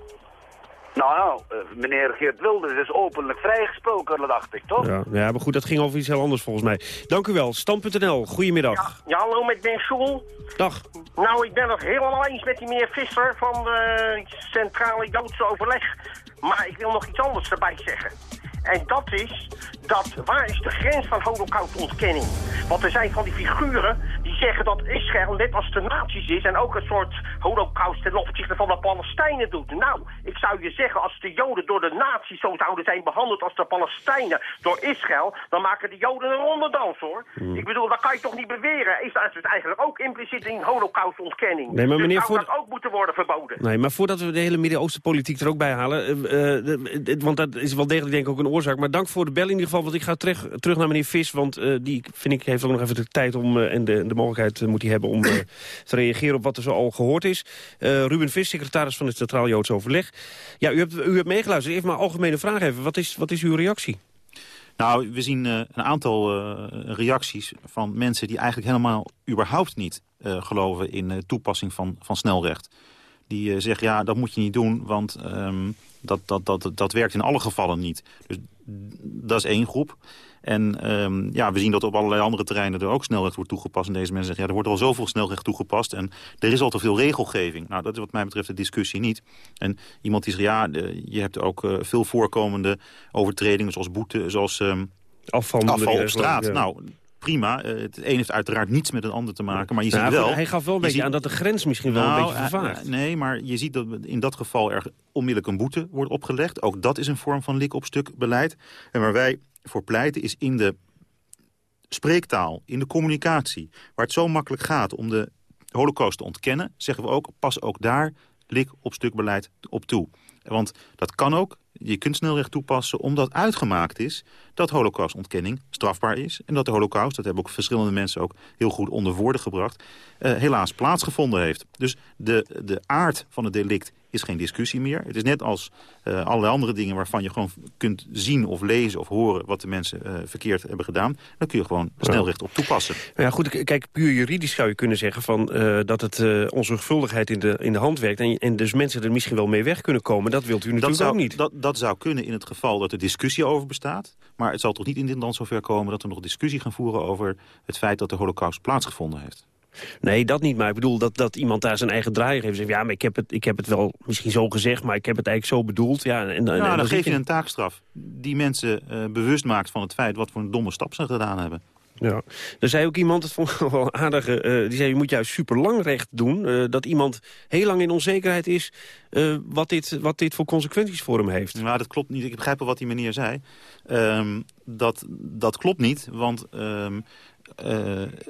Speaker 27: Nou, nou, uh, meneer Geert Wilders is openlijk vrijgesproken, dacht ik, toch?
Speaker 12: Ja, ja, maar goed, dat ging over iets heel anders volgens mij. Dank u wel. Stam.nl, goedemiddag.
Speaker 23: Ja, ja, hallo, met Ben Schoel.
Speaker 12: Dag.
Speaker 23: Nou, ik ben het helemaal eens met die meneer Visser van de Centrale Joodse Overleg. Maar ik wil nog iets anders erbij zeggen. En dat is, dat, waar is de grens van holocaustontkenning? Want er zijn van die figuren die zeggen dat Israël net als de nazi's is... en ook een soort holocaust ten opzichte van de Palestijnen doet. Nou, ik zou je zeggen, als de Joden door de nazi's zo zouden zijn behandeld... als de Palestijnen door Israël, dan maken de Joden een rondedans, hoor. Hmm. Ik bedoel, dat kan je toch niet beweren? Is dat dus eigenlijk ook impliciet in holocaustontkenning?
Speaker 12: Nee, maar
Speaker 23: dus
Speaker 12: meneer,
Speaker 23: zou dat ook moeten worden verboden?
Speaker 12: Nee, maar voordat we de hele Midden-Oosten politiek er ook bij halen... Uh, uh, want dat is wel degelijk denk ik ook een oorzaak. Maar dank voor de bel in ieder geval, want ik ga terug, terug naar meneer Vis... want uh, die, vind ik, heeft ook nog even de tijd om, en de, de mogelijkheid uh, moet hij hebben... om [CLEARS THROAT] te reageren op wat er zo al gehoord is. Ruben Vis, secretaris van het Centraal Joods Overleg. Ja, u hebt, u hebt meegeluisterd. Even maar algemene vraag even. Wat is, wat is uw reactie?
Speaker 21: Nou, we zien een aantal reacties van mensen die eigenlijk helemaal überhaupt niet geloven in toepassing van, van snelrecht. Die zeggen, ja, dat moet je niet doen, want um, dat, dat, dat, dat werkt in alle gevallen niet. Dus dat is één groep. En um, ja, we zien dat op allerlei andere terreinen er ook snelrecht wordt toegepast. En deze mensen zeggen, ja, er wordt al zoveel snelrecht toegepast. En er is al te veel regelgeving. Nou, dat is wat mij betreft de discussie niet. En iemand die zegt, ja, je hebt ook uh, veel voorkomende overtredingen, zoals boete, zoals... Um, afval, afval op straat. Nou, prima. Eh, het een heeft uiteraard niets met het ander te maken. Maar je ziet wel...
Speaker 12: Hij gaf wel een beetje aan dat de grens misschien wel een nou, beetje vervaagt.
Speaker 21: nee, maar je ziet dat in dat geval er onmiddellijk een boete wordt opgelegd. Ook dat is een vorm van lik-op-stuk beleid. En waar wij voor pleiten is in de spreektaal, in de communicatie... waar het zo makkelijk gaat om de holocaust te ontkennen... zeggen we ook, pas ook daar lik-op-stuk beleid op toe. Want dat kan ook, je kunt snelrecht toepassen omdat uitgemaakt is dat holocaustontkenning strafbaar is. En dat de holocaust, dat hebben ook verschillende mensen ook heel goed onder woorden gebracht, uh, helaas plaatsgevonden heeft. Dus de, de aard van het delict is geen discussie meer. Het is net als uh, allerlei andere dingen waarvan je gewoon kunt zien of lezen of horen wat de mensen uh, verkeerd hebben gedaan. Dan kun je gewoon snelrecht op toepassen.
Speaker 12: Ja goed, kijk, puur juridisch zou je kunnen zeggen van, uh, dat het onzorgvuldigheid in de, in de hand werkt. En, en dus mensen er misschien wel mee weg kunnen komen. Dat wilt u natuurlijk
Speaker 21: dat zou,
Speaker 12: ook niet.
Speaker 21: Dat, dat zou kunnen in het geval dat er discussie over bestaat. Maar het zal toch niet in dit land zover komen dat we nog discussie gaan voeren over het feit dat de holocaust plaatsgevonden heeft.
Speaker 12: Nee, dat niet. Maar ik bedoel dat, dat iemand daar zijn eigen draai geeft. Zegt, ja, maar ik heb, het, ik heb het wel misschien zo gezegd, maar ik heb het eigenlijk zo bedoeld. Ja, en,
Speaker 21: en, dan, geef je een taakstraf die mensen uh, bewust maakt van het feit... wat voor een domme stap ze gedaan hebben.
Speaker 12: Ja. Er zei ook iemand, dat vond ik [LAUGHS] wel aardig, uh, die zei je moet juist super lang recht doen. Uh, dat iemand heel lang in onzekerheid is wat, dit, wat dit voor consequenties voor hem heeft.
Speaker 21: Nou, dat klopt niet. Ik begrijp wel wat die meneer zei. Um, dat, dat klopt niet, want uh,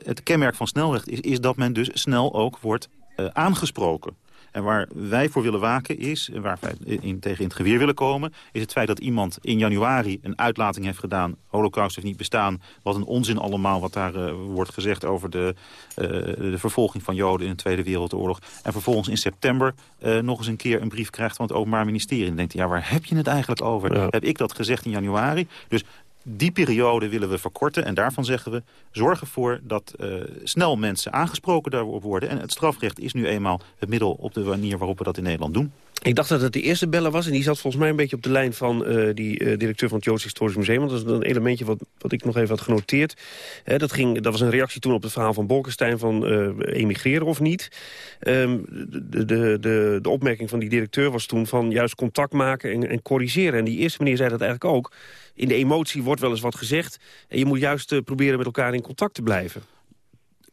Speaker 21: het kenmerk van snelrecht is, is dat men dus snel ook wordt aangesproken. En waar wij voor willen waken is, en waar wij in, tegen in het geweer willen komen... is het feit dat iemand in januari een uitlating heeft gedaan... holocaust heeft niet bestaan, wat een onzin allemaal... wat daar uh, wordt gezegd over de, uh, de vervolging van Joden in de Tweede Wereldoorlog... en vervolgens in september uh, nog eens een keer een brief krijgt van het Openbaar Ministerie. En denkt ja, waar heb je het eigenlijk over? Ja. Heb ik dat gezegd in januari? Dus die periode willen we verkorten. En daarvan zeggen we, zorg ervoor dat uh, snel mensen aangesproken daarop worden. En het strafrecht is nu eenmaal het middel op de manier waarop we dat in Nederland doen.
Speaker 12: Ik dacht dat het de eerste bellen was. En die zat volgens mij een beetje op de lijn van uh, die uh, directeur van het Joods Historisch Museum. Want dat is een elementje wat, wat ik nog even had genoteerd. Dat, ging, dat was een reactie toen op het verhaal van Bolkestein van emigreren of niet. Um, de, de, de, de opmerking van die directeur was toen van juist contact maken en, en corrigeren. En die eerste meneer zei dat eigenlijk ook in de emotie wordt wel eens wat gezegd. En je moet juist proberen met elkaar in contact te blijven.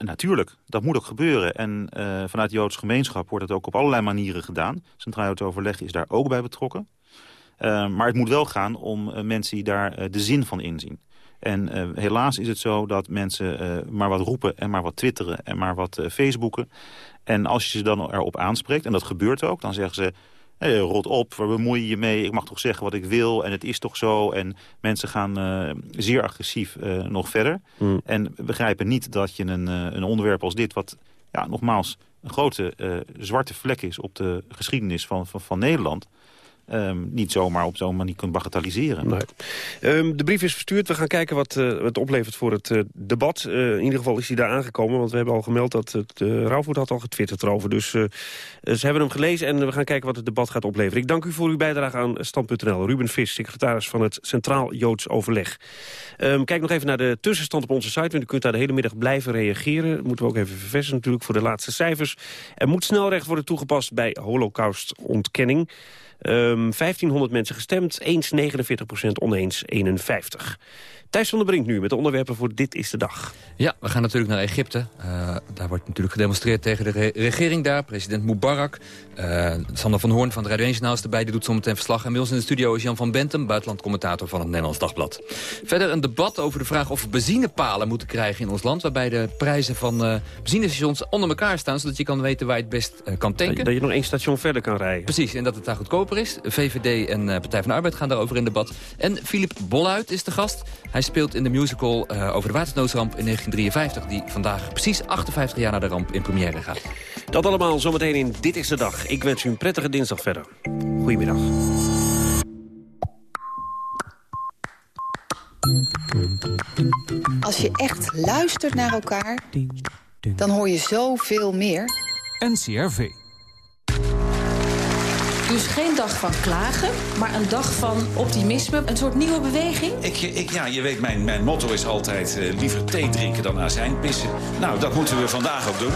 Speaker 21: Natuurlijk, dat moet ook gebeuren. En uh, vanuit de Joodse gemeenschap wordt het ook op allerlei manieren gedaan. Centraal Joods Overleg is daar ook bij betrokken. Uh, maar het moet wel gaan om mensen die daar de zin van inzien. En helaas is het zo dat mensen maar wat roepen en maar wat twitteren en maar wat facebooken. En als je ze dan erop aanspreekt, en dat gebeurt ook, dan zeggen ze... Hey, rot op, waar bemoei je je mee? Ik mag toch zeggen wat ik wil en het is toch zo. En mensen gaan uh, zeer agressief uh, nog verder. Mm. En begrijpen niet dat je een, uh, een onderwerp als dit... wat ja, nogmaals een grote zwarte vlek is op de geschiedenis van, van, van Nederland... Um, niet zomaar op zo'n manier kunt bagatelliseren.
Speaker 12: Um, de brief is verstuurd. We gaan kijken wat uh, het oplevert voor het uh, debat. Uh, in ieder geval is hij daar aangekomen. Want we hebben al gemeld dat het Rauwvoet had al getwitterd erover. Dus ze hebben hem gelezen en we gaan kijken wat het debat gaat opleveren. Ik dank u voor uw bijdrage aan Stand.nl. Ruben Vis, secretaris van het Centraal Joods Overleg. Um, kijk nog even naar de tussenstand op onze site. Want u kunt daar de hele middag blijven reageren. Moeten we ook even verversen natuurlijk voor de laatste cijfers. Er moet snelrecht worden toegepast bij holocaustontkenning. Um, 1500 mensen gestemd, eens 49 procent, oneens 51. Thijs van der Brink nu met de onderwerpen voor Dit is de Dag.
Speaker 28: Ja, we gaan natuurlijk naar Egypte. Uh, daar wordt natuurlijk gedemonstreerd tegen de re regering daar. President Mubarak. Uh, Sander van Hoorn van de Radio 1 is erbij. Die doet zometeen verslag. En bij ons in de studio is Jan van Bentem, buitenlandcommentator van het Nederlands Dagblad. Verder een debat over de vraag of we benzinepalen moeten krijgen in ons land. Waarbij de prijzen van uh, benzinestations onder elkaar staan. Zodat je kan weten waar je het best kan tanken.
Speaker 12: Dat je nog één station verder kan rijden.
Speaker 28: Precies, en dat het daar goedkoper is. VVD en Partij van de Arbeid gaan daarover in debat. En Filip Bolluit is de gast. Hij speelt in de musical uh, over de watersnoodramp in 1953... die vandaag precies 58 jaar na de ramp in première gaat.
Speaker 12: Dat allemaal zometeen in Dit is de Dag. Ik wens u een prettige dinsdag verder. Goedemiddag.
Speaker 29: Als je echt luistert naar elkaar, dan hoor je zoveel meer.
Speaker 30: NCRV.
Speaker 31: Dus geen dag van klagen, maar een dag van optimisme. Een soort nieuwe beweging?
Speaker 30: Ik, ik, ja, je weet, mijn, mijn motto is altijd uh, liever thee drinken dan azijn pissen. Nou, dat moeten we vandaag ook doen.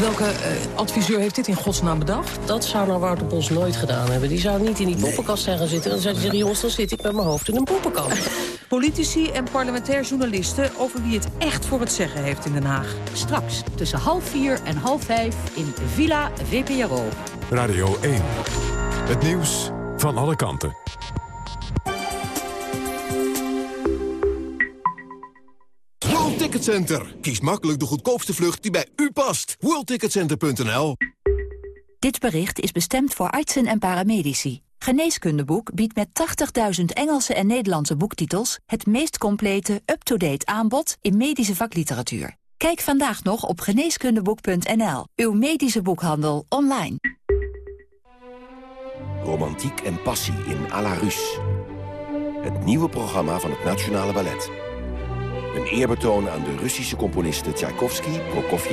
Speaker 31: Welke uh, adviseur heeft dit in godsnaam bedacht?
Speaker 32: Dat zou nou Wouter Bos nooit gedaan hebben. Die zou niet in die poppenkast zijn gaan zitten. Dan zou hij zeggen, jongens, dan zit ik met mijn hoofd in een poppenkast. [LAUGHS]
Speaker 33: Politici en parlementair journalisten over wie het echt voor het zeggen heeft in Den Haag.
Speaker 10: Straks tussen half vier en half vijf in Villa VPRO.
Speaker 2: Radio 1. Het nieuws van alle kanten.
Speaker 1: World Ticket Center. Kies makkelijk de goedkoopste vlucht die bij u past. WorldTicketCenter.nl
Speaker 9: Dit bericht is bestemd voor artsen en paramedici. Geneeskundeboek biedt met 80.000 Engelse en Nederlandse boektitels... het meest complete, up-to-date aanbod in medische vakliteratuur. Kijk vandaag nog op geneeskundeboek.nl. Uw medische boekhandel online.
Speaker 34: Romantiek en passie in à la Russe. Het nieuwe programma van het Nationale Ballet. Een eerbetoon aan de Russische componisten Tchaikovsky, Prokofjev